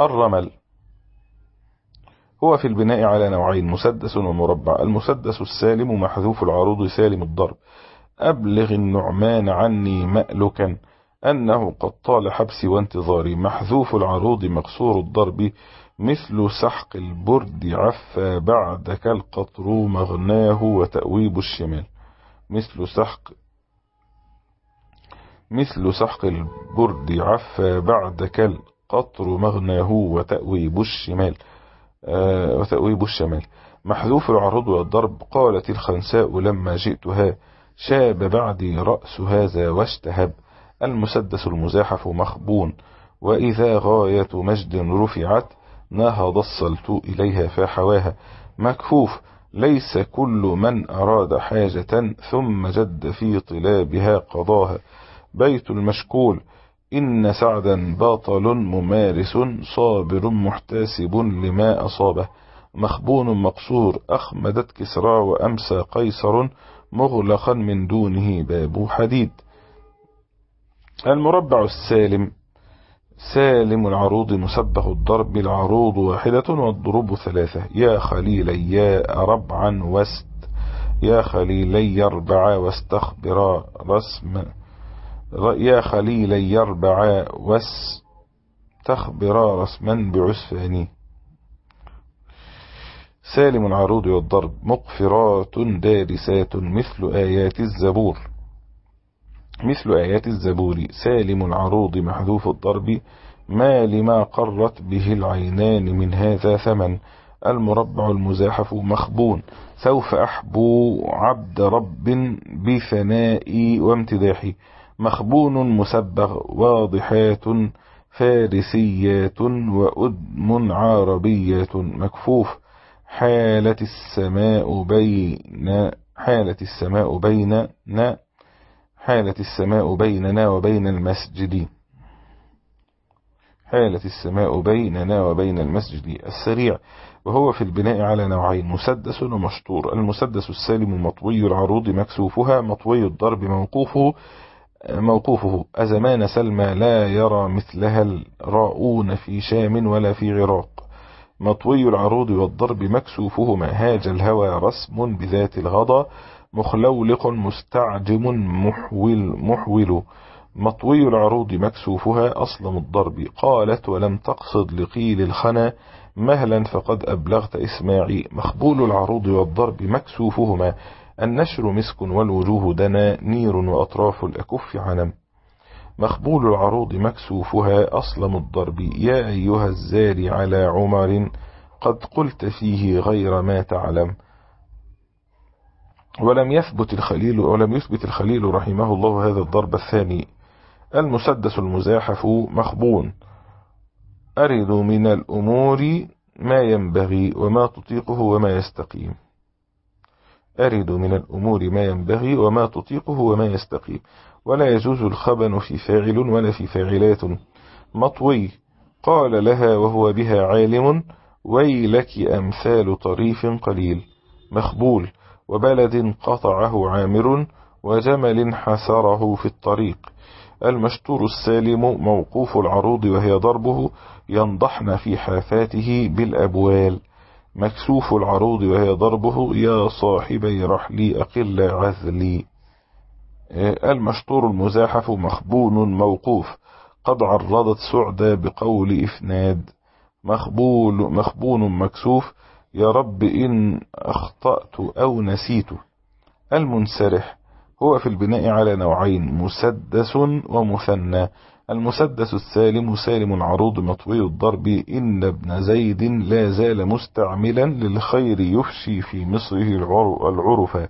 الرمل هو في البناء على نوعين مسدس ومربع. المسدس السالم محذوف العروض سالم الضرب. أبلغ النعمان عني مألكا. أنه قد طال حبسي وانتظاري. محذوف العروض مقصور الضرب. مثل سحق البرد عفى بعدك القطر مغناه وتأويب الشمال. مثل سحق مثل سحق البرد عفى بعدك القطر مغناه وتأويب الشمال. وتأويب الشمال. محذوف العرض والضرب قالت الخنساء لما جئتها شاب بعدي رأس هذا واشتهب. المسدس المزاحف مخبون وإذا غاية مجد رفعت نهض الصلت إليها فحواها. مكفوف ليس كل من أراد حاجة ثم جد في طلابها قضاها. بيت المشكول إن سعدا باطل ممارس صابر محتسب لما أصابه مخبون مقصور أخمدت كسرى وأمسى قيصر مغلقا من دونه باب حديد. المربع السالم سالم العروض مسبه الضرب العروض واحدة والضروب ثلاثة. يا خليلي يا ربعا وست يا خليلي يربعا واستخبرا رسم يا خليلي يربعا واستخبرا رسما بعسفاني سالم العروض والضرب مقفرات دارسات مثل آيات الزبور. مثل آيات الزبور. سالم العروض محذوف الضرب. ما لما قرت به العينان من هذا ثمن. المربع المزاحف مخبون. سوف أحبو عبد رب بثنائي وامتداحي. مخبون مسبغ واضحات فارسيات وأدم عربيات مكفوف. حالت السماء بين حالت السماء بيننا حالت السماء بيننا وبين المسجد. حالت السماء بيننا وبين المسجد السريع. وهو في البناء على نوعين مسدس ومشطور. المسدس السالم مطوي العروض مكسوفها مطوي الضرب موقوفه. موقوفه. أزمان سلمى لا يرى مثلها الراؤون في شام ولا في عراق. مطوي العروض والضرب مكسوفهما. هاج الهوى رسم بذات الغضا. مخلولق مستعجم محول محول. مطوي العروض مكسوفها. أصلم الضرب. قالت ولم تقصد لقيل الخنا. مهلا فقد أبلغت إسماعي. مخبول العروض والضرب مكسوفهما. النشر مسك والوجوه دنا نير وأطراف الأكف عنم. مخبول العروض مكسوفها أصلم الضرب. يا أيها الزار على عمر قد قلت فيه غير ما تعلم. ولم يثبت الخليل ولم يثبت الخليل رحمه الله هذا الضرب الثاني. المسدس المزاحف مخبون أرد من الأمور ما ينبغي وما تطيقه وما يستقيم. أرد من الأمور ما ينبغي وما تطيقه وما يستقيم. ولا يجوز الخبن في فاعل ولا في فاعلات. مطوي. قال لها وهو بها عالم. ويلك أمثال طريف قليل. مخبول. وبلد قطعه عامر. وجمل حسره في الطريق. المشتور السالم موقوف العروض وهي ضربه. ينضحن في حافاته بالأبوال. مكسوف العروض وهي ضربه يا صاحبي رحلي أقل عذلي المشطور المزاحف مخبون موقوف. قد عرضت سعدى بقول إفناد. مخبول مخبون مكسوف. يا رب إن أخطأت أو نسيت. المنسرح. هو في البناء على نوعين مسدس ومثنى. المسدس السالم سالم العروض مطوي الضرب إن ابن زيد لا زال مستعملا للخير يفشي في مصره العرفة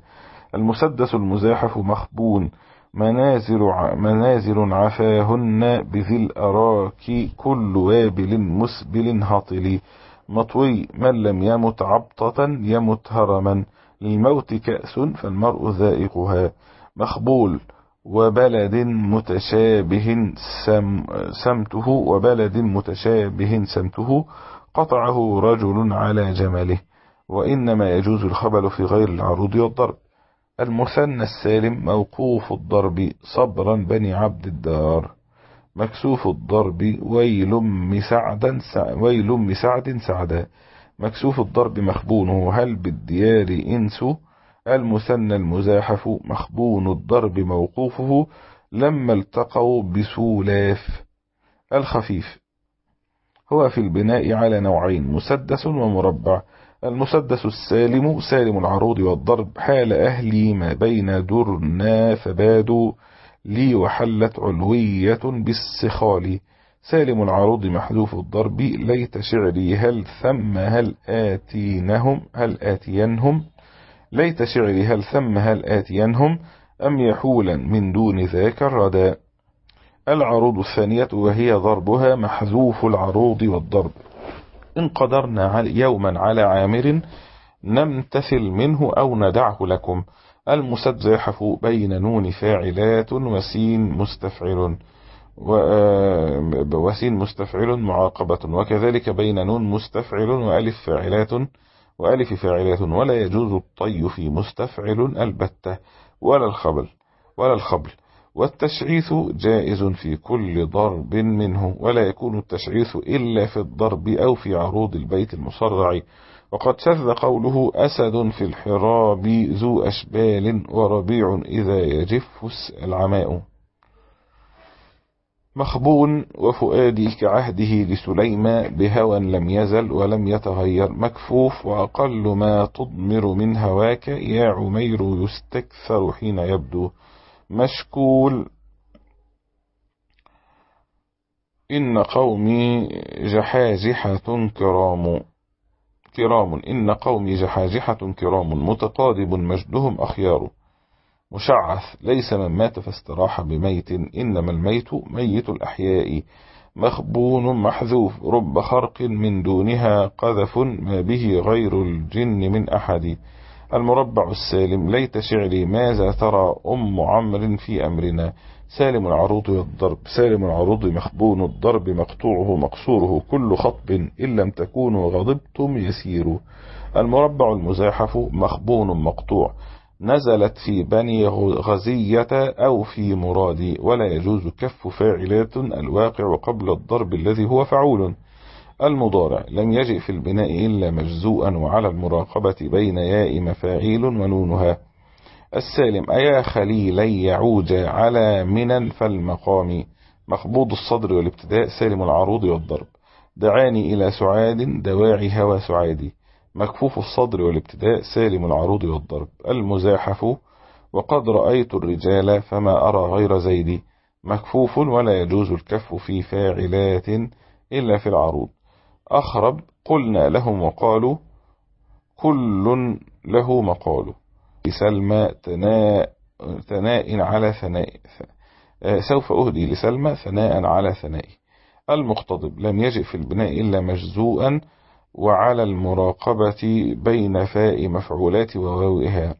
المسدس المزاحف مخبون. منازل منازل عفاهن بذي الأراك كل وابل مسبل هطل. مطوي من لم يمت عبطة يمت هرما. للموت كأس فالمرء ذائقها. مخبول. وبلد متشابه سم سمته وبلد متشابه سمته قطعه رجل على جمله وإنما يجوز الخبل في غير العروض والضرب. المثنى السالم موقوف الضرب صبرا بني عبد الدار. مكسوف الضرب ويل مسعدا ويل مسعد سعدا. مكسوف الضرب مخبونه هل بالديار إنس المثنى المزاحف مخبون الضرب موقوفه لما التقوا بسولاف الخفيف. هو في البناء على نوعين مسدس ومربع. المسدس السالم سالم العروض والضرب. حال أهلي ما بين درنا فبادوا لي وحلت علوية بالسخال. سالم العروض محذوف الضرب. ليت شعري هل ثم هل آتينهم؟ هل آتينهم؟ ليت شعري هل ثم هل آتينهم أم يحولا من دون ذاك الردى. العروض الثانية وهي ضربها محذوف العروض والضرب. إن قدرنا يوما على عامر نمتثل منه أو ندعه لكم. المستزاحف بين نون فاعلات وسين مستفعل آه، وسين مستفعل معاقبة. وكذلك بين نون مستفعل وألف فاعلات. وألف فاعلات ولا يجوز الطي في مستفعل البتة ولا الخبل ولا الخبل. والتشعيث جائز في كل ضرب منه ولا يكون التشعيث إلا في الضرب أو في عروض البيت المصرع. وقد شذ قوله أسد في الحراب ذو أشبال وربيع إذا يجف العماء مخبون وفؤادي كعهده لسليم بهوى لم يزل ولم يتغير مكفوف وأقل ما تضمر من هواك يا عمير يستكثر حين يبدو مشكول. إن قومي جحاجحة كرام كرام. إن قومي جحاجحة كرام متقاضب مجدهم أخيار. مشعث ليس من مات فاستراح بميت إنما الميت ميت الأحياء مخبون محذوف رب خرق من دونها قذف ما به غير الجن من أحد. المربع السالم ليت شعري ماذا ترى أم عمر في أمرنا؟ سالم العروض والضرب سالم العروض مخبون الضرب مقطوعه مقصوره كل خطب إن لم تكونوا غضبتم يسير. المربع المزاحف مخبون مقطوع نزلت في بني غزية أو في مرادي ولا يجوز كف فاعلات الواقع قبل الضرب الذي هو فعول. المضارع لم يجئ في البناء إلا مجزوءا وعلى المراقبة بين ياء مفاعيل ونونها. السالم أيا خليلي يعوج على منا فالمقام. مخبوض الصدر والابتداء سالم العروض والضرب. دعاني إلى سعاد دواعي هوى سعادي. مكفوف الصدر والابتداء سالم العروض والضرب. المزاحف وقد رأيت الرجال فما أرى غير زيدي مكفوف ولا يجوز الكف في فاعلات إلا في العروض. أخرب قلنا لهم وقالوا كل له مقال لسلمى ثناء ثناء على ثناء. سوف أهدي لسلمى ثناء على ثناء. المقتضب لم يجئ في البناء إلا مجزوءا وعلى المراقبة بين فاء مفعولات وواوها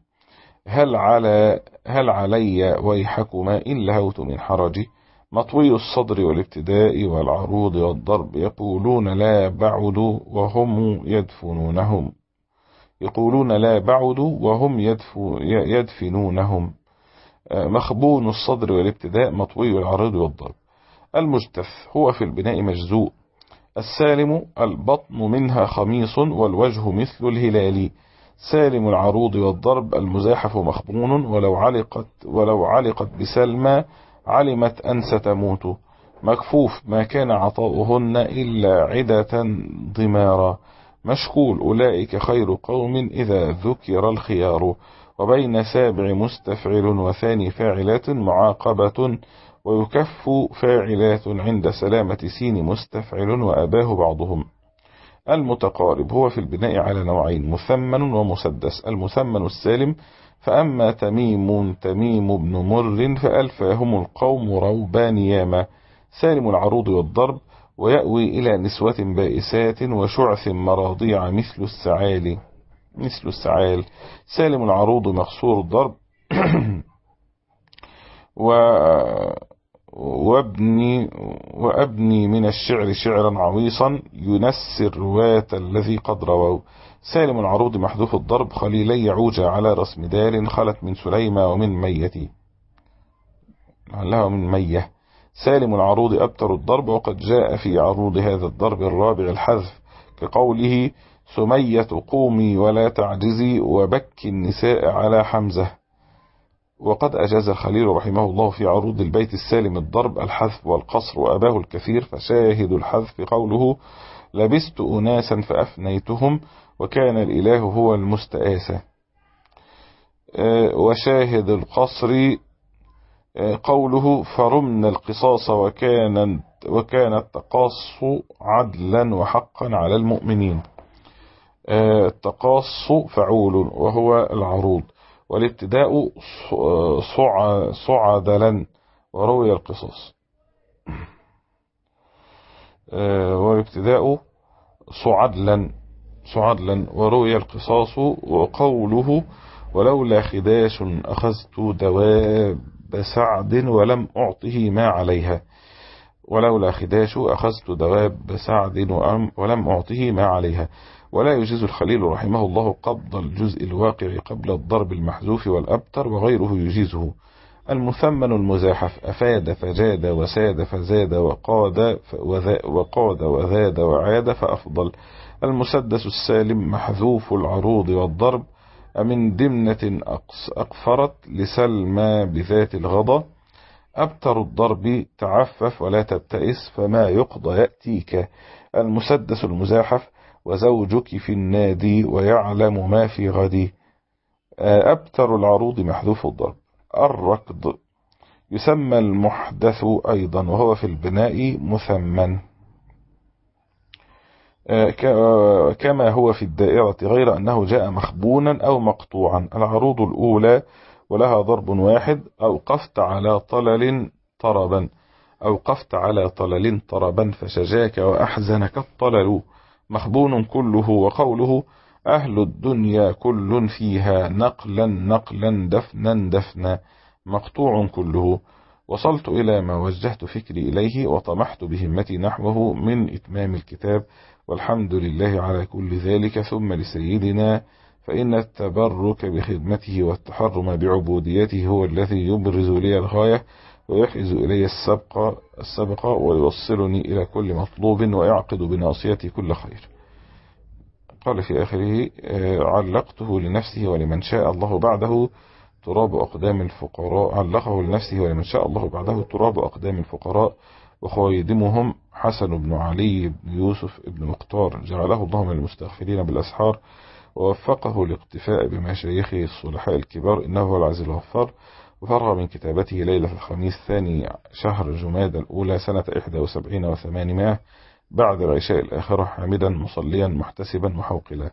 هل على هل علي ويحكما إن لهوت من حرجي مطوي الصدر والابتداء والعروض والضرب يقولون لا بعد وهم يدفنونهم. يقولون لا بعد وهم يدفنونهم. مخبون الصدر والابتداء مطوي العرض والضرب. المجتف هو في البناء مجزوء. السالم البطن منها خميص والوجه مثل الهلال. سالم العروض والضرب المزاحف مخبون ولو علقت ولو علقت بسلمى علمت أن ستموت مكفوف ما كان عطاؤهن إلا عدة ضمارا. مشكول أولئك خير قوم إذا ذكر الخيار. وبين سابع مستفعل وثاني فاعلات معاقبة ويكف فاعلات عند سلامة سين مستفعل وأباه بعضهم. المتقارب هو في البناء على نوعين مثمن ومسدس. المثمن السالم فأما تميم تميم بن مر فألفاهم القوم روبان ياما سالم العروض والضرب ويأوي إلى نسوة بائسات وشعث مراضيع مثل السعال. مثل السعال. سالم العروض مخصور الضرب و وابني وأبني من الشعر شعرا عويصا ينسي الرواة الذي قد رووا. سالم العروض محذوف الضرب خليلي يعوج على رسم دار خلت من سليمة ومن ميتي. لها من مية. سالم العروض أبتر الضرب وقد جاء في عروض هذا الضرب الرابع الحذف كقوله سمية قومي ولا تعجزي وبك النساء على حمزة. وقد أجاز الخليل رحمه الله في عروض البيت السالم الضرب الحذف والقصر وأباه الكثير فشاهد الحذف قوله لبست أناسا فأفنيتهم وكان الإله هو المستآسة آه، وشاهد القصر آه، قوله فرمنا القصاص وكان وكان التقاص عدلا وحقا على المؤمنين. آه، التقاص فعول وهو العروض. والابتداء صعدلا وروي القصاص. آه، والابتداء صعدلا صعدلا وروي القصاص وقوله ولولا خداش أخذت دواب سعد ولم أعطه ما عليها. ولولا خداش أخذت دواب سعد ولم أعطه ما عليها. ولا يجيز الخليل رحمه الله قبض الجزء الواقع قبل الضرب المحذوف والأبتر وغيره يجيزه. المثمن المزاحف أفاد فجاد وساد فزاد وقاد وقاد وذاد وعاد فأفضل. المسدس السالم محذوف العروض والضرب. أمن دمنة أقفرت لسلمى بذات الغضا أبتر الضرب تعفف ولا تبتئس فما يقضى يأتيك. المسدس المزاحف وزوجك في النادي ويعلم ما في غدي. أبتر العروض محذوف الضرب. الركض. يسمى المحدث أيضا وهو في البناء مثمن. كما هو في الدائرة غير أنه جاء مخبونا أو مقطوعا. العروض الأولى ولها ضرب واحد أوقفت على طلل طربا. أوقفت على طلل طربا فشجاك وأحزنك الطلل. مخبون كله وقوله أهل الدنيا كل فيها نقلا نقلا دفنا دفنا مقطوع كله. وصلت إلى ما وجهت فكري إليه وطمحت بهمتي نحوه من إتمام الكتاب. والحمد لله على كل ذلك. ثم لسيدنا فإن التبرك بخدمته والتحرم بعبوديته هو الذي يبرز لي الغاية. ويحرز إلي السبق, السبق ويوصلني إلى كل مطلوب ويعقد بناصيتي كل خير. قال في آخره آه، علقته لنفسه ولمن شاء الله بعده تراب أقدام الفقراء. علقه لنفسه ولمن شاء الله بعده تراب أقدام الفقراء. وخويدمهم حسن بن علي بن يوسف بن مختار. جعله الله من المستغفرين بالأسحار. ووفقه لاقتفاء بمشايخه الصلحاء الكبار. إنه هو العزيز الغفار. وفرغ من كتابته ليلة الخميس ثاني شهر جماد الأولى سنة 71 وثمانمائة بعد العشاء الآخرة حامدا مصليا محتسبا محوقلا